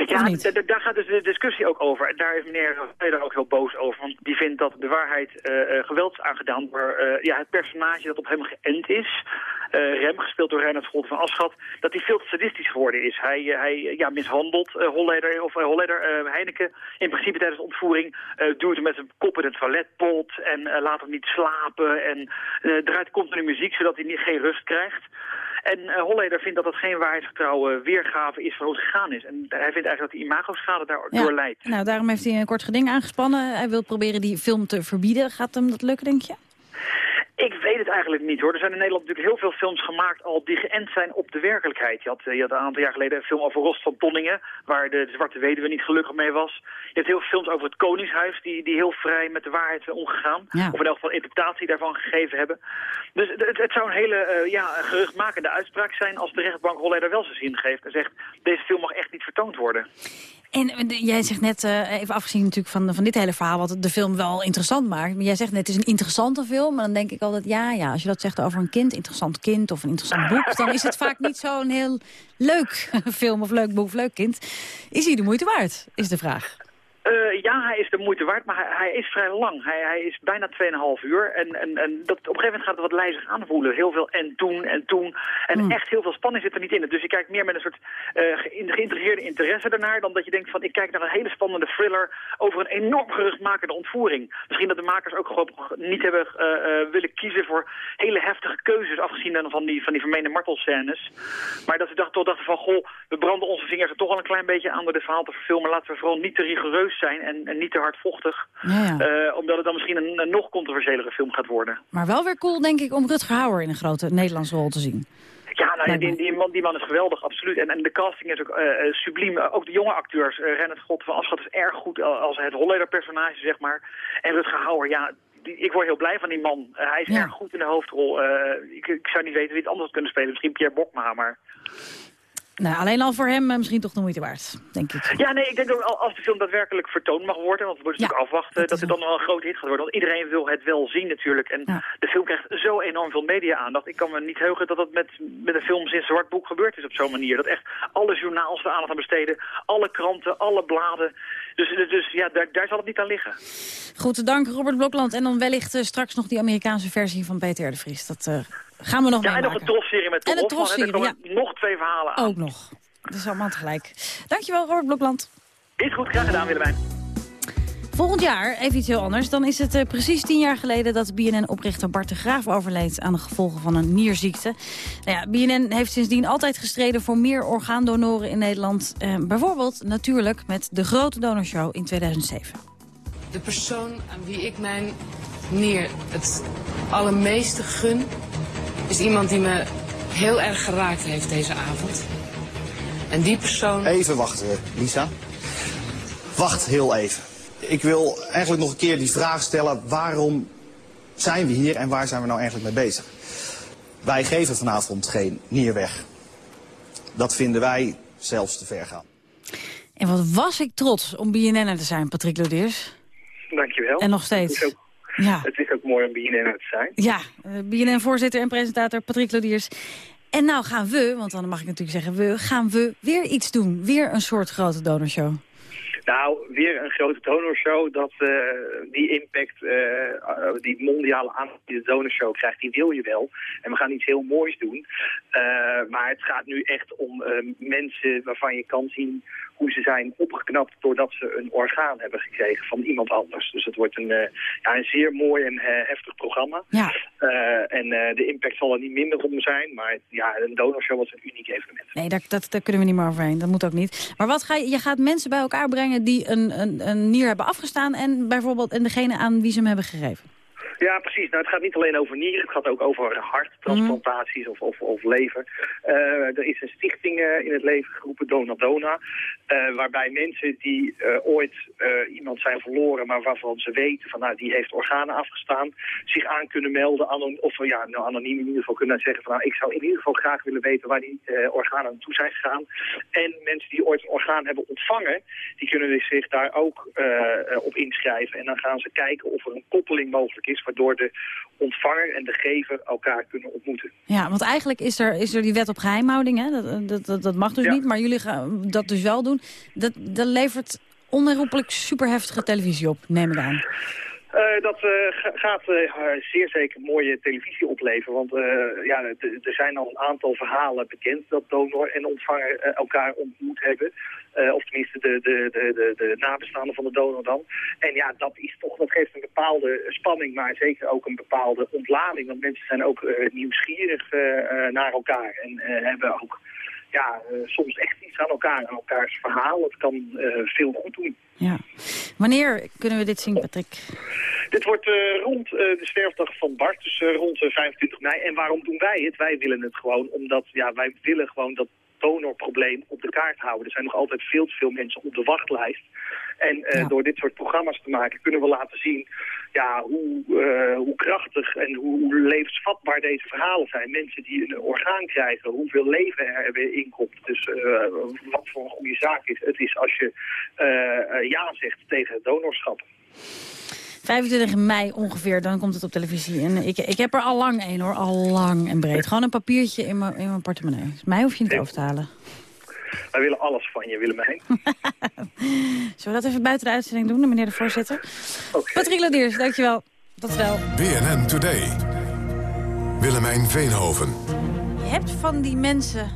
Ja, daar gaat dus de discussie ook over. En daar is meneer Reder ook heel boos over. Want die vindt dat de waarheid uh, geweld is aangedaan door uh, ja, het personage dat op hem geënt is. Uh, Rem, gespeeld door Reinhard van Aschat, dat hij veel te sadistisch geworden is. Hij, hij ja, mishandelt Holleder, of Holleder, Heineken in principe tijdens de ontvoering. duwt hem met zijn kop in het toiletpot en laat hem niet slapen. En draait continu muziek zodat hij niet, geen rust krijgt. En uh, Holleder vindt dat dat geen waarheidsgetrouwe weergave is van hoe het gegaan is. En hij vindt eigenlijk dat die imagoschade daardoor ja. leidt. Nou, daarom heeft hij een kort geding aangespannen. Hij wil proberen die film te verbieden. Gaat hem dat lukken, denk je? Weet het eigenlijk niet hoor. Er zijn in Nederland natuurlijk heel veel films gemaakt al die geënt zijn op de werkelijkheid. Je had, je had een aantal jaar geleden een film over Rost van Tonningen, waar de, de Zwarte Weduwe niet gelukkig mee was. Je hebt heel veel films over het Koningshuis, die, die heel vrij met de waarheid zijn omgegaan. Ja. Of in elk geval interpretatie daarvan gegeven hebben. Dus het, het zou een hele uh, ja, geruchtmakende uitspraak zijn als de rechtbank Holleder wel zijn zin geeft en zegt, deze film mag echt niet vertoond worden. En jij zegt net, uh, even afgezien natuurlijk van, van dit hele verhaal... wat de film wel interessant maakt. Maar jij zegt net, het is een interessante film. Maar dan denk ik altijd, ja, ja, als je dat zegt over een kind... interessant kind of een interessant boek... dan is het vaak niet zo'n heel leuk film of leuk boek of leuk kind. Is hij de moeite waard, is de vraag. Uh, ja, hij is de moeite waard, maar hij, hij is vrij lang. Hij, hij is bijna 2,5 uur. En, en, en dat, op een gegeven moment gaat het wat lijzig aanvoelen. Heel veel en toen en toen. En Hmm. echt heel veel spanning zit er niet in. Dus je kijkt meer met een soort uh, geïntegreerde interesse ernaar... dan dat je denkt van ik kijk naar een hele spannende thriller... over een enorm geruchtmakende ontvoering. Misschien dat de makers ook gewoon niet hebben uh, willen kiezen... voor hele heftige keuzes, afgezien dan van die, van die vermeende martelscènes. Maar dat ze dachten, toch dachten van... goh, we branden onze vingers er toch al een klein beetje aan... door dit verhaal te verfilmen. Laten we vooral niet te rigoureus zijn en, en niet te hardvochtig. Ja, ja. Uh, omdat het dan misschien een, een nog controversiëlere film gaat worden. Maar wel weer cool, denk ik, om Rutger Hauer in een grote Nederlandse rol te zien. Ja, nou, ja, die, die, man, die man is geweldig, absoluut. En, en de casting is ook uh, subliem. Ook de jonge acteurs, uh, Rennet God van Aschat is erg goed als het Holleder-personage, zeg maar. En Rutger Hauer, ja, die, ik word heel blij van die man. Uh, hij is Ja. erg goed in de hoofdrol. Ik, ik zou niet weten wie het anders had kunnen spelen. Misschien Pierre Bokma, maar... Nou, alleen al voor hem eh, misschien toch de moeite waard, denk ik. Ja, nee, ik denk dat als de film daadwerkelijk vertoond mag worden, want we moeten natuurlijk afwachten, dat het dan wel een groot hit gaat worden. Want iedereen wil het wel zien natuurlijk. En de film krijgt zo enorm veel media-aandacht. Ik kan me niet heugen dat dat met, met een film sinds Zwart Boek gebeurd is op zo'n manier. Dat echt alle journaals er aandacht aan besteden, alle kranten, alle bladen. Dus, dus ja, daar, daar zal het niet aan liggen. Goed, dank Robert Blokland. En dan wellicht eh, straks nog die Amerikaanse versie van Peter R. de Vries. Dat eh, gaan we nog Ja, en nog een trofserie met Tom En een er trofserie, komen nog twee verhalen aan. Ook nog. Dat is allemaal tegelijk. Dankjewel, Robert Blokland. Is goed, graag gedaan Willemijn. Volgend jaar, even iets heel anders, dan is het eh, precies tien jaar geleden... dat BNN-oprichter Bart de Graaf overleed aan de gevolgen van een nierziekte. Nou ja, BNN heeft sindsdien altijd gestreden voor meer orgaandonoren in Nederland. Eh, bijvoorbeeld natuurlijk met de Grote Donorshow in 2007. De persoon aan wie ik mijn nier het allermeeste gun... is iemand die me heel erg geraakt heeft deze avond. En die persoon... Even wachten, Lisa. Wacht heel even. Ik wil eigenlijk nog een keer die vraag stellen... waarom zijn we hier en waar zijn we nou eigenlijk mee bezig? Wij geven vanavond geen nier weg. Dat vinden wij zelfs te ver gaan. En wat was ik trots om BNN'er te zijn, Patrick Lodiers. Dankjewel. En nog steeds. Het is ook, Ja. het is ook mooi om BNN te zijn. Ja, eh, BNN-voorzitter en presentator Patrick Lodiers. En nou gaan we, want dan mag ik natuurlijk zeggen we... gaan we weer iets doen. Weer een soort grote donorshow. Nou, weer een grote donorshow. Dat, eh, die impact, eh, eh, die mondiale aandacht die de donorshow krijgt, die wil je wel. En we gaan iets heel moois doen. Eh, maar het gaat nu echt om eh, mensen waarvan je kan zien hoe ze zijn opgeknapt doordat ze een orgaan hebben gekregen van iemand anders. Dus het wordt een, eh, ja, een zeer mooi en heftig programma. Ja. En de impact zal er niet minder om zijn, maar ja, een donorshow was een uniek evenement. Nee, daar, dat, daar kunnen we niet meer overheen. Dat moet ook niet. Maar wat ga je, je gaat mensen bij elkaar brengen die een, een, een nier hebben afgestaan... en bijvoorbeeld en degene aan wie ze hem hebben gegeven. Ja, precies. Nou, het gaat niet alleen over nieren, het gaat ook over harttransplantaties of, of, of lever. Eh, er is een stichting eh, in het leven geroepen, Donadona, eh, waarbij mensen die ooit iemand zijn verloren, maar waarvan ze weten van nou, die heeft organen afgestaan, zich aan kunnen melden, anon of ja, nou, anoniem in ieder geval kunnen zeggen van nou, ik zou in ieder geval graag willen weten waar die organen naartoe zijn gegaan. En mensen die ooit een orgaan hebben ontvangen, die kunnen zich daar ook op inschrijven. En dan gaan ze kijken of er een koppeling mogelijk is, waardoor de ontvanger en de gever elkaar kunnen ontmoeten. Ja, want eigenlijk is er, is er die wet op geheimhouding. Hè? Dat, dat, dat, dat mag dus Ja. niet, maar jullie gaan dat dus wel doen. Dat, dat levert onherroepelijk superheftige televisie op, neem ik aan. Eh, dat eh, ga- gaat eh, zeer zeker mooie televisie opleveren. Want ja, er zijn al een aantal verhalen bekend dat donor en ontvanger elkaar ontmoet hebben. Of tenminste de, de, de, de, de nabestaanden van de donor dan. En ja, dat, is toch, dat geeft een bepaalde spanning, maar zeker ook een bepaalde ontlading. Want mensen zijn ook nieuwsgierig naar elkaar en hebben ook ja, eh, soms echt iets aan elkaar, aan elkaars verhaal. Het kan eh, veel goed doen. Ja. Wanneer kunnen we dit zien, Patrick? Dit wordt eh, rond de sterfdag van Bart, dus rond eh, 25 mei. En waarom doen wij het? Wij willen het gewoon omdat ja, wij willen gewoon dat donorprobleem op de kaart houden. Er zijn nog altijd veel te veel mensen op de wachtlijst. En eh, door dit soort programma's te maken kunnen we laten zien ja, hoe, eh, hoe krachtig en hoe, hoe levensvatbaar deze verhalen zijn. Mensen die een orgaan krijgen, hoeveel leven er weer in komt. Dus eh, wat voor een goede zaak is. Het is als je ja zegt tegen het donorschap. 25 mei ongeveer, dan komt het op televisie. En ik, ik heb er al lang één hoor, al lang en breed. Gewoon een papiertje in mijn, in mijn portemonnee. Dus mij hoef je niet over te halen. Wij willen alles van je, Willemijn. Zullen we dat even buiten de uitzending doen, meneer de voorzitter? Patrick Lodiers, dankjewel. Tot snel. BNN Today. Willemijn Veenhoven. Je hebt van die mensen,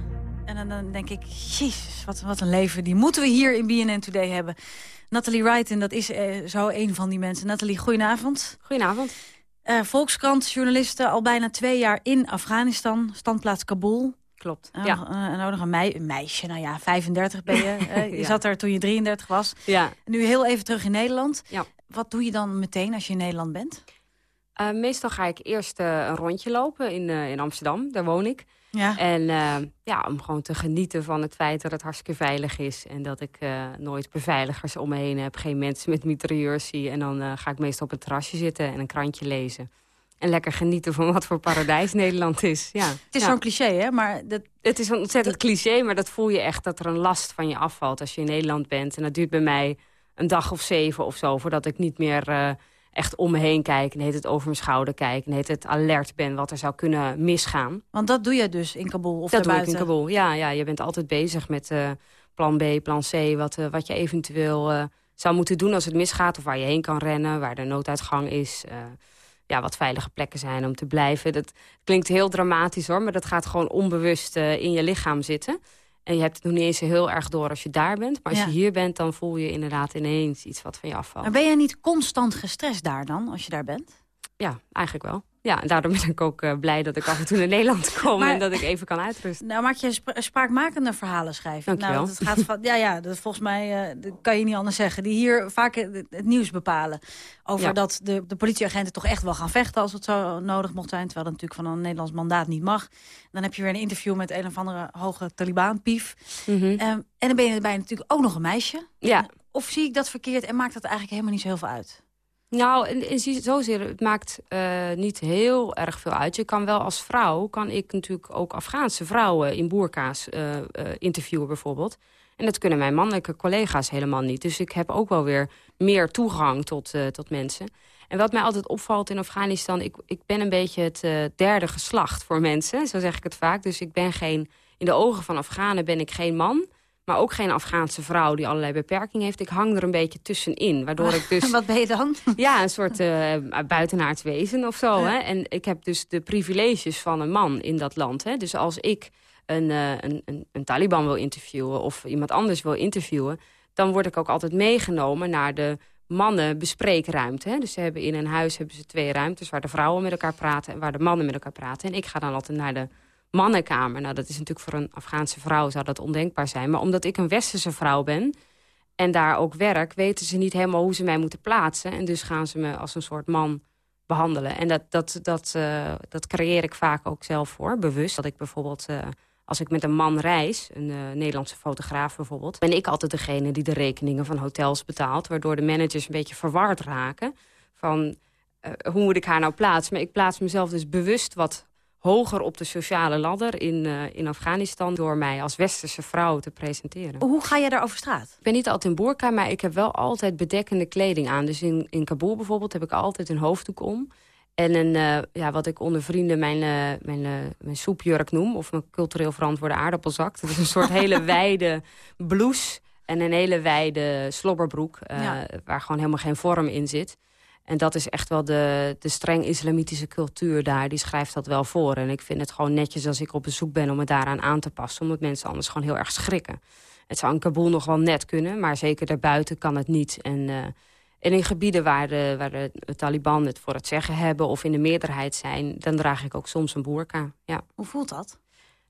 en dan, dan denk ik, jezus, wat, wat een leven. Die moeten we hier in BNN Today hebben. Nathalie Wright, en dat is eh, zo een van die mensen. Nathalie, goedenavond. Goedenavond. Eh, Volkskrant, journalisten, al bijna twee jaar in Afghanistan. Standplaats Kabul. Klopt, En ja. eh, en ook nog een, mei- een meisje, nou ja, 35 ben je. eh, je zat daar toen je 33 was. Ja. Nu heel even terug in Nederland. Ja. Wat doe je dan meteen als je in Nederland bent? Eh, meestal ga ik eerst eh, een rondje lopen in, eh, in Amsterdam, daar woon ik. Ja. En eh, ja, om gewoon te genieten van het feit dat het hartstikke veilig is. En dat ik eh, nooit beveiligers om me heen heb, geen mensen met mitrailleurs zie. En dan eh, ga ik meestal op het terrasje zitten en een krantje lezen. En lekker genieten van wat voor paradijs Nederland is. Ja. Het is Ja. zo'n cliché, hè? Maar dat, Het is een ontzettend cliché, maar dat voel je echt dat er een last van je afvalt als je in Nederland bent. En dat duurt bij mij een dag of zeven of zo, voordat ik niet meer echt om me heen kijk. En heet het over mijn schouder kijk. En heet het alert ben wat er zou kunnen misgaan. Want dat doe je dus in Kabul of dat doe ik in? Kabul. Ja, ja, je bent altijd bezig met eh, plan B, plan C, wat, eh, wat je eventueel eh, zou moeten doen als het misgaat. Of waar je heen kan rennen, waar de nooduitgang is. ja, wat veilige plekken zijn om te blijven. Dat klinkt heel dramatisch hoor, maar dat gaat gewoon onbewust in je lichaam zitten. En je hebt het nog niet eens heel erg door als je daar bent. Maar als Ja. je hier bent, dan voel je inderdaad ineens iets wat van je afvalt. Maar ben jij niet constant gestrest daar dan, als je daar bent? Ja, eigenlijk wel. Ja, en daardoor ben ik ook eh, blij dat ik af en toe naar Nederland kom... Maar- en dat ik even kan uitrusten. Nou, maak je spra- spraakmakende verhalen schrijven. Dankjewel. Nou, dat gaat van, ja, ja, dat volgens mij eh, dat kan je niet anders zeggen. Die hier vaak het, het nieuws bepalen. Over Ja. dat de, de politieagenten toch echt wel gaan vechten als het zo nodig mocht zijn. Terwijl dat natuurlijk van een Nederlands mandaat niet mag. Dan heb je weer een interview met een of andere hoge Taliban-pief. Ehm, en dan ben je erbij natuurlijk ook nog een meisje. Mhm. Ja. Of zie ik dat verkeerd en maakt dat eigenlijk helemaal niet zo heel veel uit? Nou, in, in zozeer, het maakt eh, niet heel erg veel uit. Je kan wel als vrouw, kan ik natuurlijk ook Afghaanse vrouwen in boerka's eh, eh, interviewen bijvoorbeeld. En dat kunnen mijn mannelijke collega's helemaal niet. Dus ik heb ook wel weer meer toegang tot, tot mensen. En wat mij altijd opvalt in Afghanistan... ik, ik ben een beetje het derde geslacht voor mensen, zo zeg ik het vaak. Dus ik ben geen, in de ogen van Afghanen ben ik geen man... maar ook geen Afghaanse vrouw die allerlei beperkingen heeft. Ik hang er een beetje tussenin, waardoor ik dus... Wat ben je dan? Ja, een soort eh buitenaards wezen of zo. Ja. Hè? En ik heb dus de privileges van een man in dat land. Hè? Dus als ik een, eh, een, een, een Taliban wil interviewen of iemand anders wil interviewen... dan word ik ook altijd meegenomen naar de mannenbespreekruimte. Hè? Dus ze hebben in een huis hebben ze twee ruimtes... waar de vrouwen met elkaar praten en waar de mannen met elkaar praten. En ik ga dan altijd naar de mannenkamer. Nou, dat is natuurlijk voor een Afghaanse vrouw zou dat ondenkbaar zijn. Maar omdat ik een westerse vrouw ben en daar ook werk... weten ze niet helemaal hoe ze mij moeten plaatsen. En dus gaan ze me als een soort man behandelen. En dat, dat, dat, eh, dat creëer ik vaak ook zelf voor, bewust. Dat ik bijvoorbeeld, eh, als ik met een man reis, een eh, Nederlandse fotograaf bijvoorbeeld... ben ik altijd degene die de rekeningen van hotels betaalt... waardoor de managers een beetje verward raken van... hoe moet ik haar nou plaatsen? Maar ik plaats mezelf dus bewust wat hoger op de sociale ladder in, eh, in Afghanistan... door mij als westerse vrouw te presenteren. Hoe ga jij daar over straat? Ik ben niet altijd in boerka, maar ik heb wel altijd bedekkende kleding aan. Dus in, in Kabul bijvoorbeeld heb ik altijd een hoofddoek om. En een, eh, ja, wat ik onder vrienden mijn, eh, mijn, mijn soepjurk noem. Of mijn cultureel verantwoorde aardappelzak. Dat is een soort hele wijde blouse en een hele wijde slobberbroek. Ja. Waar gewoon helemaal geen vorm in zit. En dat is echt wel de, de streng islamitische cultuur daar. Die schrijft dat wel voor. En ik vind het gewoon netjes als ik op bezoek ben om me daaraan aan te passen. Omdat mensen anders gewoon heel erg schrikken. Het zou in Kabul nog wel net kunnen, maar zeker daarbuiten kan het niet. En, eh, en in gebieden waar de, waar de Taliban het voor het zeggen hebben... of in de meerderheid zijn, dan draag ik ook soms een boerka. Ja. Hoe voelt dat?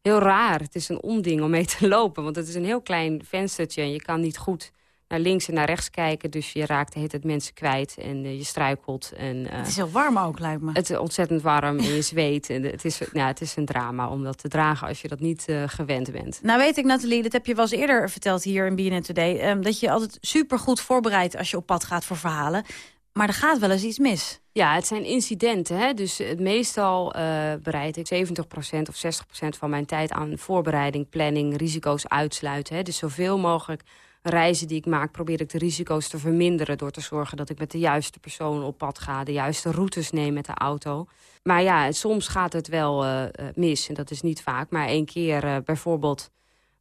Heel raar. Het is een onding om mee te lopen. Want het is een heel klein venstertje en je kan niet goed naar links en naar rechts kijken. Dus je raakt tijd mensen kwijt en eh, je struikelt. En, eh, Het is heel warm ook, lijkt me. het is ontzettend warm en je zweet. En het, is, ja, het is een drama om dat te dragen als je dat niet eh, gewend bent. Nou weet ik, Nathalie, dat heb je wel eens eerder verteld hier in BNN Today... ehm, dat je altijd supergoed voorbereidt als je op pad gaat voor verhalen. Maar er gaat wel eens iets mis. Ja, het zijn incidenten. Hè? Dus het meestal bereid ik 70% of 60% van mijn tijd aan voorbereiding, planning, risico's uitsluiten. Hè? Dus zoveel mogelijk reizen die ik maak, probeer ik de risico's te verminderen... door te zorgen dat ik met de juiste persoon op pad ga... de juiste routes neem met de auto. Maar ja, soms gaat het wel eh, eh, mis. En dat is niet vaak. Maar één keer eh, bijvoorbeeld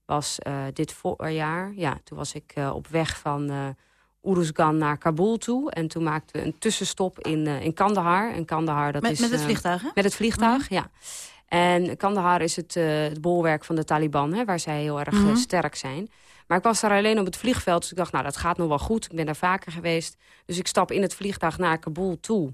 was dit voorjaar... Ja, toen was ik op weg van... Uruzgan naar Kabul toe. En toen maakten we een tussenstop in, in Kandahar. En Kandahar, dat Met- is, met het vliegtuig, hè? Met het vliegtuig, ja. En Kandahar is het, eh, het bolwerk van de Taliban, hè, waar zij heel erg eh, Mhm. sterk zijn. Maar ik was daar alleen op het vliegveld, dus ik dacht, nou, dat gaat nog wel goed. Ik ben daar vaker geweest. Dus ik stap in het vliegtuig naar Kabul toe.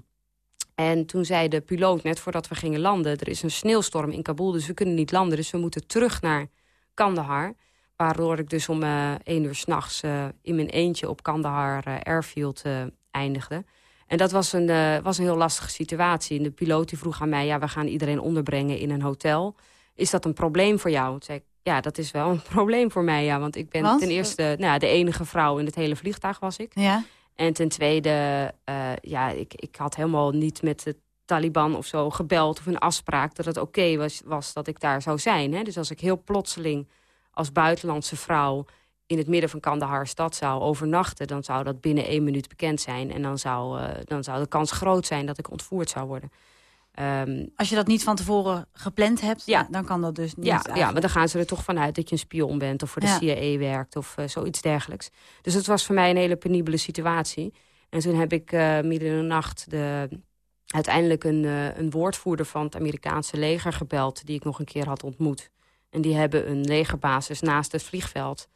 En toen zei de piloot, net voordat we gingen landen... er is een sneeuwstorm in Kabul, dus we kunnen niet landen. Dus we moeten terug naar Kandahar. Waardoor ik dus om eh één uur s'nachts uh, in mijn eentje op Kandahar Airfield eindigde. En dat was een, eh, was een heel lastige situatie. En de piloot die vroeg aan mij, ja, we gaan iedereen onderbrengen in een hotel. Is dat een probleem voor jou? Toen zei ik, ja, dat is wel een probleem voor mij, ja. Want ik ben Want? ten eerste nou, ja, de enige vrouw in het hele vliegtuig was ik. Ja. En ten tweede, eh, ja, ik, ik had helemaal niet met de Taliban of zo gebeld... of een afspraak dat het oké was, was dat ik daar zou zijn. Hè? Dus als ik heel plotseling als buitenlandse vrouw... in het midden van Kandahar stad zou overnachten... dan zou dat binnen één minuut bekend zijn. En dan zou, eh, dan zou de kans groot zijn dat ik ontvoerd zou worden. Ehm, Als je dat niet van tevoren gepland hebt, Ja. dan kan dat dus niet. ja, ja, maar dan gaan ze er toch vanuit dat je een spion bent... of voor de Ja. CIA werkt of eh, zoiets dergelijks. Dus het was voor mij een hele penibele situatie. En toen heb ik eh, midden in de nacht de, uiteindelijk een, een woordvoerder van het Amerikaanse leger gebeld... die ik nog een keer had ontmoet. En die hebben een legerbasis naast het vliegveld.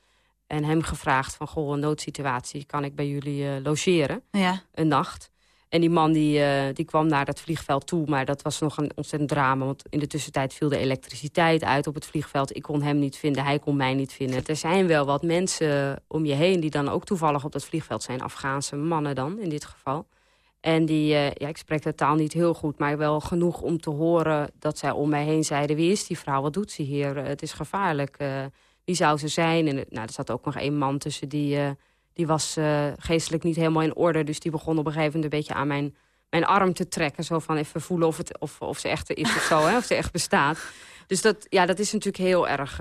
En hem gevraagd van, goh, een noodsituatie, kan ik bij jullie eh, logeren? Ja. Een nacht. En die man die, eh, die kwam naar dat vliegveld toe, maar dat was nog een ontzettend drama. Want in de tussentijd viel de elektriciteit uit op het vliegveld. Ik kon hem niet vinden, hij kon mij niet vinden. Er zijn wel wat mensen om je heen die dan ook toevallig op dat vliegveld zijn. Afghaanse mannen dan, in dit geval. En die, eh, ja, ik spreek de taal niet heel goed, maar wel genoeg om te horen dat zij om mij heen zeiden... wie is die vrouw, wat doet ze hier, het is gevaarlijk, wie zou ze zijn? En eh, nou, er zat ook nog één man tussen die, eh, die was eh, geestelijk niet helemaal in orde... dus die begon op een gegeven moment een beetje aan mijn, mijn arm te trekken. Zo van even voelen of, het, of, of ze echt er is of zo, hè, of ze echt bestaat. Dus dat, ja, dat is natuurlijk heel erg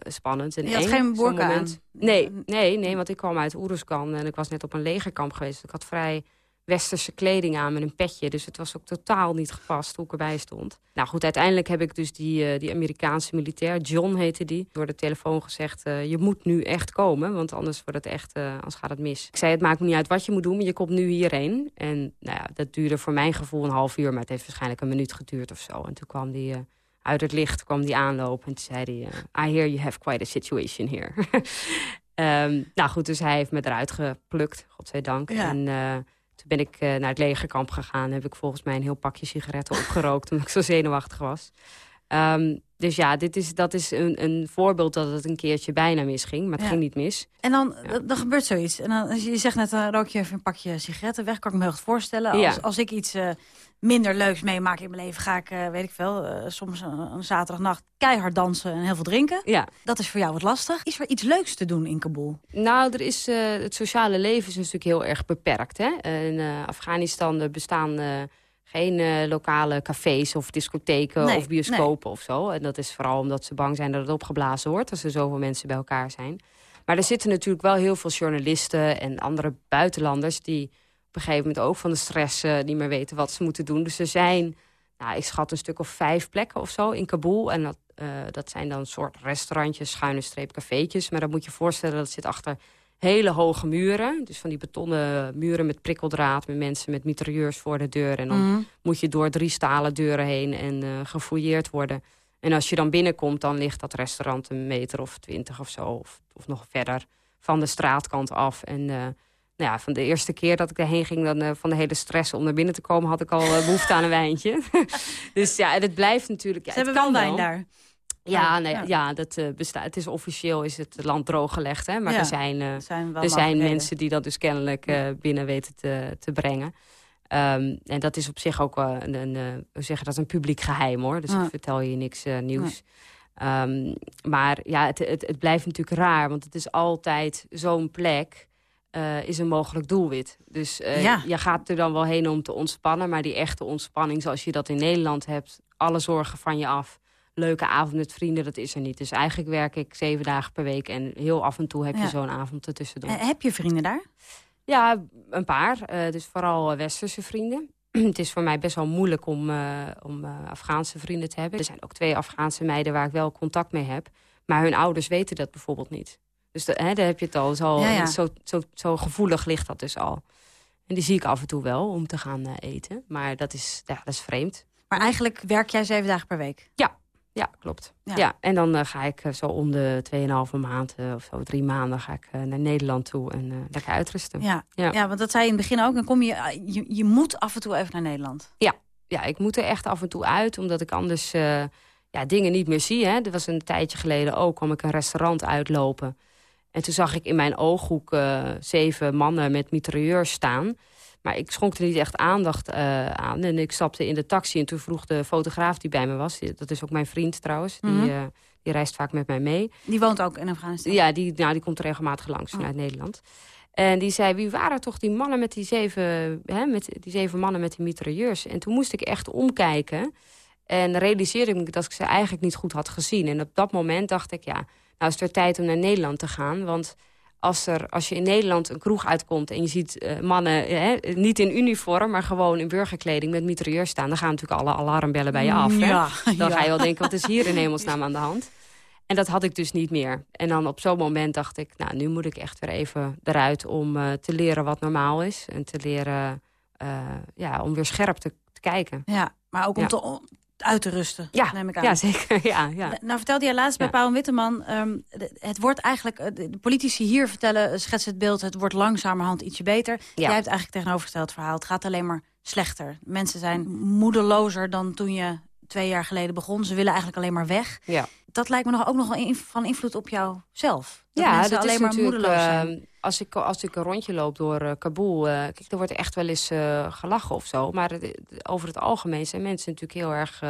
spannend. En Je had eng, geen aan? Nee, nee, nee, want ik kwam uit Oeruzkan en ik was net op een legerkamp geweest. Ik had vrij westerse kleding aan met een petje. Dus het was ook totaal niet gepast hoe ik erbij stond. Nou goed, uiteindelijk heb ik dus die, eh, die Amerikaanse militair, John heette die, door de telefoon gezegd... eh, je moet nu echt komen, want anders, wordt het echt, eh, anders gaat het mis. Ik zei, het maakt me niet uit wat je moet doen, maar je komt nu hierheen. En nou ja, dat duurde voor mijn gevoel een half uur, maar het heeft waarschijnlijk een minuut geduurd of zo. En toen kwam die... uit het licht kwam die aanloop en toen zei hij... eh, I hear you have quite a situation here. Ehm, nou goed, dus hij heeft me eruit geplukt, godzijdank. Ja. En toen ben ik eh, naar het legerkamp gegaan. Heb ik volgens mij een heel pakje sigaretten opgerookt... omdat ik zo zenuwachtig was. Ehm, dus ja, dit is, dat is een, een voorbeeld dat het een keertje bijna misging. Maar het Ja. ging niet mis. En dan, dan- dan gebeurt zoiets. En dan, je zegt net, uh, rook je even een pakje sigaretten weg. Kan ik me heel goed voorstellen. Als, Ja. als ik iets eh, minder leuks meemaak in mijn leven... ga ik, eh, weet ik veel, eh, soms een, een zaterdagnacht keihard dansen en heel veel drinken. Ja. Dat is voor jou wat lastig. Is er iets leuks te doen in Kabul? Nou, er is, eh, het sociale leven is natuurlijk heel erg beperkt. Hè? In Afghanistan bestaan geen lokale cafés of discotheken Nee, of bioscopen of zo. En dat is vooral omdat ze bang zijn dat het opgeblazen wordt... als er zoveel mensen bij elkaar zijn. Maar er zitten natuurlijk wel heel veel journalisten en andere buitenlanders... die op een gegeven moment ook van de stress eh, niet meer weten wat ze moeten doen. Dus er zijn, nou, ik schat een stuk of vijf plekken of zo in Kabul. En dat, eh, dat zijn dan soort restaurantjes, schuine streep cafeetjes. Maar dan moet je je voorstellen, dat zit achter hele hoge muren. Dus van die betonnen muren met prikkeldraad... met mensen met mitrailleurs voor de deur. En dan Mhm. moet je door drie stalen deuren heen en eh gefouilleerd worden. En als je dan binnenkomt, dan ligt dat restaurant een meter of twintig of zo. Of, of nog verder van de straatkant af. En nou ja, van de eerste keer dat ik daarheen ging... Dan, eh, van de hele stress om naar binnen te komen... had ik al eh, behoefte aan een wijntje. dus ja, en het blijft natuurlijk... Ja, Ze het hebben wel kan wijn daar. Ja, Oh, nee, ja. ja. dat eh, bestaat. Het is officieel is het land drooggelegd, hè? Maar Ja, er zijn, er zijn er mensen die dat dus kennelijk eh, binnen weten te, te brengen. Ehm, en dat is op zich ook wel een, een, we zeggen dat een publiek geheim, hoor. Dus Ja. ik vertel je niks nieuws. Ehm, maar ja, het, het, het blijft natuurlijk raar, want het is altijd zo'n plek. Eh, is een mogelijk doelwit. Dus eh, Ja. je gaat er dan wel heen om te ontspannen... maar die echte ontspanning zoals je dat in Nederland hebt... alle zorgen van je af, leuke avond met vrienden, dat is er niet. Dus eigenlijk werk ik zeven dagen per week... en heel af en toe heb je zo'n avond ertussendoor. Eh, heb je vrienden daar? Ja, een paar. Dus vooral westerse vrienden. het is voor mij best wel moeilijk om, om Afghaanse vrienden te hebben. Er zijn ook twee Afghaanse meiden waar ik wel contact mee heb. Maar hun ouders weten dat bijvoorbeeld niet. Dus de- hè, daar heb je het al. Zo, Ja, ja. Zo, zo, zo gevoelig ligt dat dus al. En die zie ik af en toe wel om te gaan eh, eten. Maar dat is, ja, dat is vreemd. Maar eigenlijk werk jij zeven dagen per week? Ja, ja klopt. Ja. Ja. en dan eh, ga ik eh, zo om de 2,5 maand of zo, drie maanden... ga ik naar Nederland toe en lekker uitrusten. Ja. Ja. want dat zei je in het begin ook. Dan kom je, je, je moet af en toe even naar Nederland. Ja, ja, ik moet er echt af en toe uit, omdat ik anders ja, dingen niet meer zie. Hè. Er was een tijdje geleden ook, kwam ik een restaurant uitlopen. En toen zag ik in mijn ooghoek eh, zeven mannen met mitrailleurs staan. Maar ik schonk er niet echt aandacht eh, aan. En ik stapte in de taxi en toen vroeg de fotograaf die bij me was... dat is ook mijn vriend trouwens, die, eh, die reist vaak met mij mee... Die woont ook in Afghanistan? Ja, die, nou, die komt regelmatig langs vanuit Nederland. En die zei, wie waren toch die mannen met die zeven, hè, met die zeven mannen met die mitrailleurs? En toen moest ik echt omkijken. En realiseerde ik me dat ik ze eigenlijk niet goed had gezien. En op dat moment dacht ik, ja, nou is het weer tijd om naar Nederland te gaan. Want als, er, als je in Nederland een kroeg uitkomt... en je ziet uh, mannen, hè, niet in uniform, maar gewoon in burgerkleding... met mitrailleurs staan, dan gaan natuurlijk alle alarmbellen bij je af. Hè? Ja, dan ja. ga je wel denken, wat is hier in hemelsnaam aan de hand? En dat had ik dus niet meer. En dan op zo'n moment dacht ik, nou, nu moet ik echt weer even eruit... om uh, te leren wat normaal is. En te leren, uh, ja, om weer scherp te, te kijken. Ja, maar ook om Ja. te, uit te rusten, Ja, neem ik aan. ja zeker. Ja, ja. Nou vertelde jij laatst bij Ja. En Witteman... ehm, het wordt eigenlijk, eh, de de politici hier vertellen, eh, schetsen het beeld... het wordt langzamerhand ietsje beter. Jij hebt eigenlijk tegenovergesteld verhaal. Het gaat alleen maar slechter. Mensen zijn moedelozer dan toen je twee jaar geleden begon. Ze willen eigenlijk alleen maar weg. Ja. Dat lijkt me nog, ook nog wel in- van invloed op jou zelf. Dat ja, dat alleen is maar natuurlijk, moedeloos zijn. eh, als, ik, als ik een rondje loop door eh, Kabul... eh, kijk, er wordt echt wel eens gelachen of zo. Maar het- over het algemeen zijn mensen natuurlijk heel erg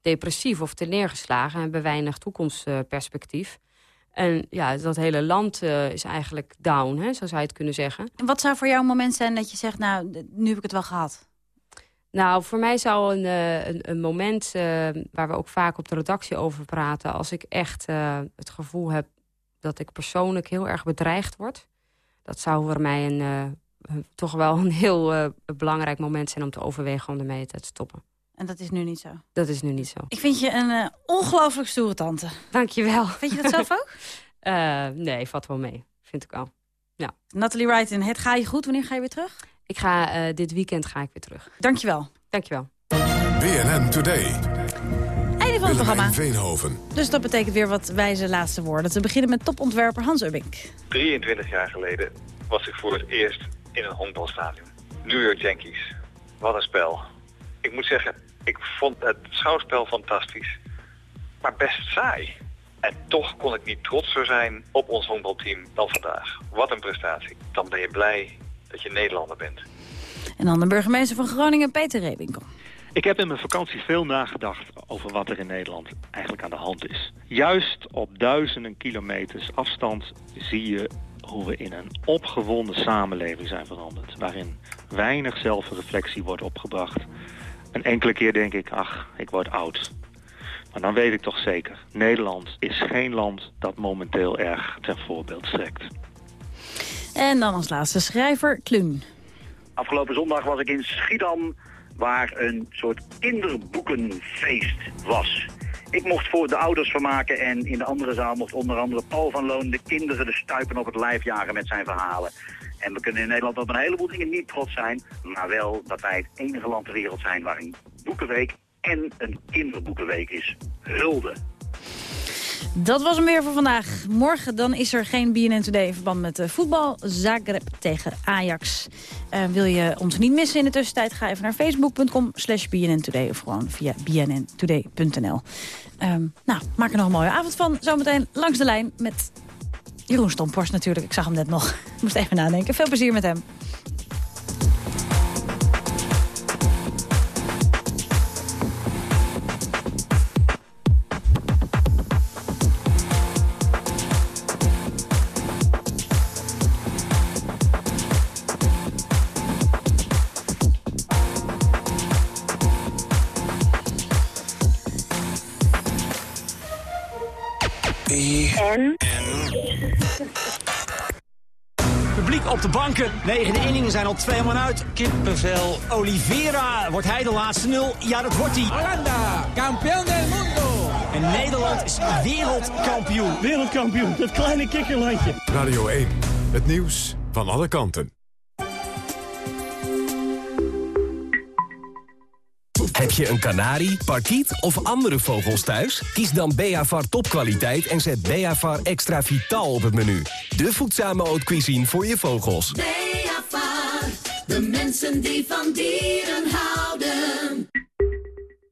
depressief... of te neergeslagen en hebben weinig toekomstperspectief. en ja, dat hele land is eigenlijk down, hè, zo zou je het kunnen zeggen. En wat zou voor jou een moment zijn dat je zegt... nou, nu heb ik het wel gehad? Nou, voor mij zou een, eh, een, een moment eh, waar we ook vaak op de redactie over praten... als ik echt eh, het gevoel heb dat ik persoonlijk heel erg bedreigd word... dat zou voor mij een, toch wel een heel belangrijk moment zijn... om te overwegen om ermee te stoppen. En dat is nu niet zo. Dat is nu niet zo. Ik vind je een ongelooflijk stoere tante. Dank je wel. Vind je dat zelf ook? Nee, valt wel mee. Vind ik wel. Ja. Natalie Wright, het ga je goed? Wanneer ga je weer terug? Ik ga, eh, dit weekend ga ik weer terug. Dank je wel. Dank je wel. BNN Today. Einde van het programma. Veenhoven. Dus dat betekent weer wat wijze laatste woorden. Te beginnen met topontwerper Hans Ubbink. 23 jaar geleden was ik voor het eerst in een honkbalstadion. New York Yankees. Wat een spel. Ik moet zeggen, ik vond het schouwspel fantastisch, maar best saai. En toch kon ik niet trotser zijn op ons honkbalteam dan vandaag. Wat een prestatie. Dan ben je blij dat je Nederlander bent. En dan de burgemeester van Groningen, Peter Reewinkel. Ik heb in mijn vakantie veel nagedacht over wat er in Nederland eigenlijk aan de hand is. Juist op duizenden kilometers afstand zie je hoe we in een opgewonden samenleving zijn veranderd. Waarin weinig zelfreflectie wordt opgebracht. En enkele keer denk ik, ach, ik word oud. Maar dan weet ik toch zeker, Nederland is geen land dat momenteel erg ten voorbeeld strekt. En dan als laatste schrijver Kluun. Afgelopen zondag was ik in Schiedam, waar een soort kinderboekenfeest was. Ik mocht voor de ouders vermaken en in de andere zaal mocht onder andere Paul van Loon de kinderen de stuipen op het lijf jagen met zijn verhalen. En we kunnen in Nederland op een heleboel dingen niet trots zijn, maar wel dat wij het enige land ter wereld zijn waar een boekenweek en een kinderboekenweek is. Hulde. Dat was hem weer voor vandaag. Morgen dan is er geen BNN Today in verband met eh, voetbal. Zagreb tegen Ajax. Eh, wil je ons niet missen in de tussentijd? Ga even naar facebook.com slash Today. Of gewoon via bnntoday.nl. Ehm nou, maak er nog een mooie avond van. Zometeen langs de lijn met Jeroen Stomporst natuurlijk. Ik zag hem net nog. Ik moest even nadenken. Veel plezier met hem. En? Publiek op de banken. Negende inningen zijn al twee man uit. Kippenvel. Oliveira. Wordt hij de laatste nul? Ja, dat wordt hij. Holanda. Kampioen del mundo. En Nederland is wereldkampioen. Wereldkampioen. Dat kleine kikkerlandje. Radio 1. Het nieuws van alle kanten. Heb je een kanarie, parkiet of andere vogels thuis? Kies dan Beavar topkwaliteit en zet Beavar extra vitaal op het menu. De voedzame haute cuisine voor je vogels. Beavar, de mensen die van dieren houden.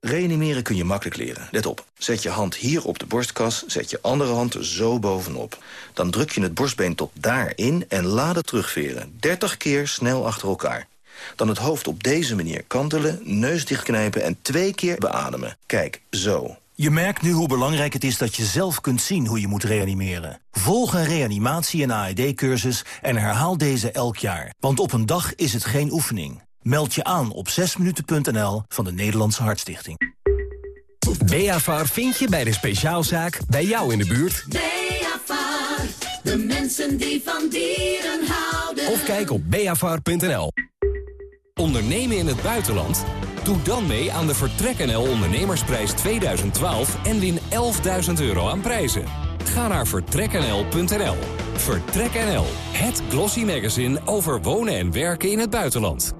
Reanimeren kun je makkelijk leren. Let op. Zet je hand hier op de borstkas, zet je andere hand er zo bovenop. Dan druk je het borstbeen tot daarin en laat het terugveren. 30 keer snel achter elkaar. Dan het hoofd op deze manier kantelen, neus dichtknijpen en twee keer beademen. Kijk, zo. Je merkt nu hoe belangrijk het is dat je zelf kunt zien hoe je moet reanimeren. Volg een reanimatie- en AED-cursus en herhaal deze elk jaar. Want op een dag is het geen oefening. Meld je aan op 6minuten.nl van de Nederlandse Hartstichting. Beavar vind je bij de speciaalzaak bij jou in de buurt. Beavar, de mensen mensen die van dieren houden. Of kijk op beafar.nl. Ondernemen in het buitenland? Doe dan mee aan de Vertrek NL Ondernemersprijs 2012 en win 11.000 euro aan prijzen. Ga naar vertreknl.nl. Vertrek NL, het glossy magazine over wonen en werken in het buitenland.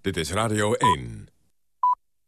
Dit is Radio 1.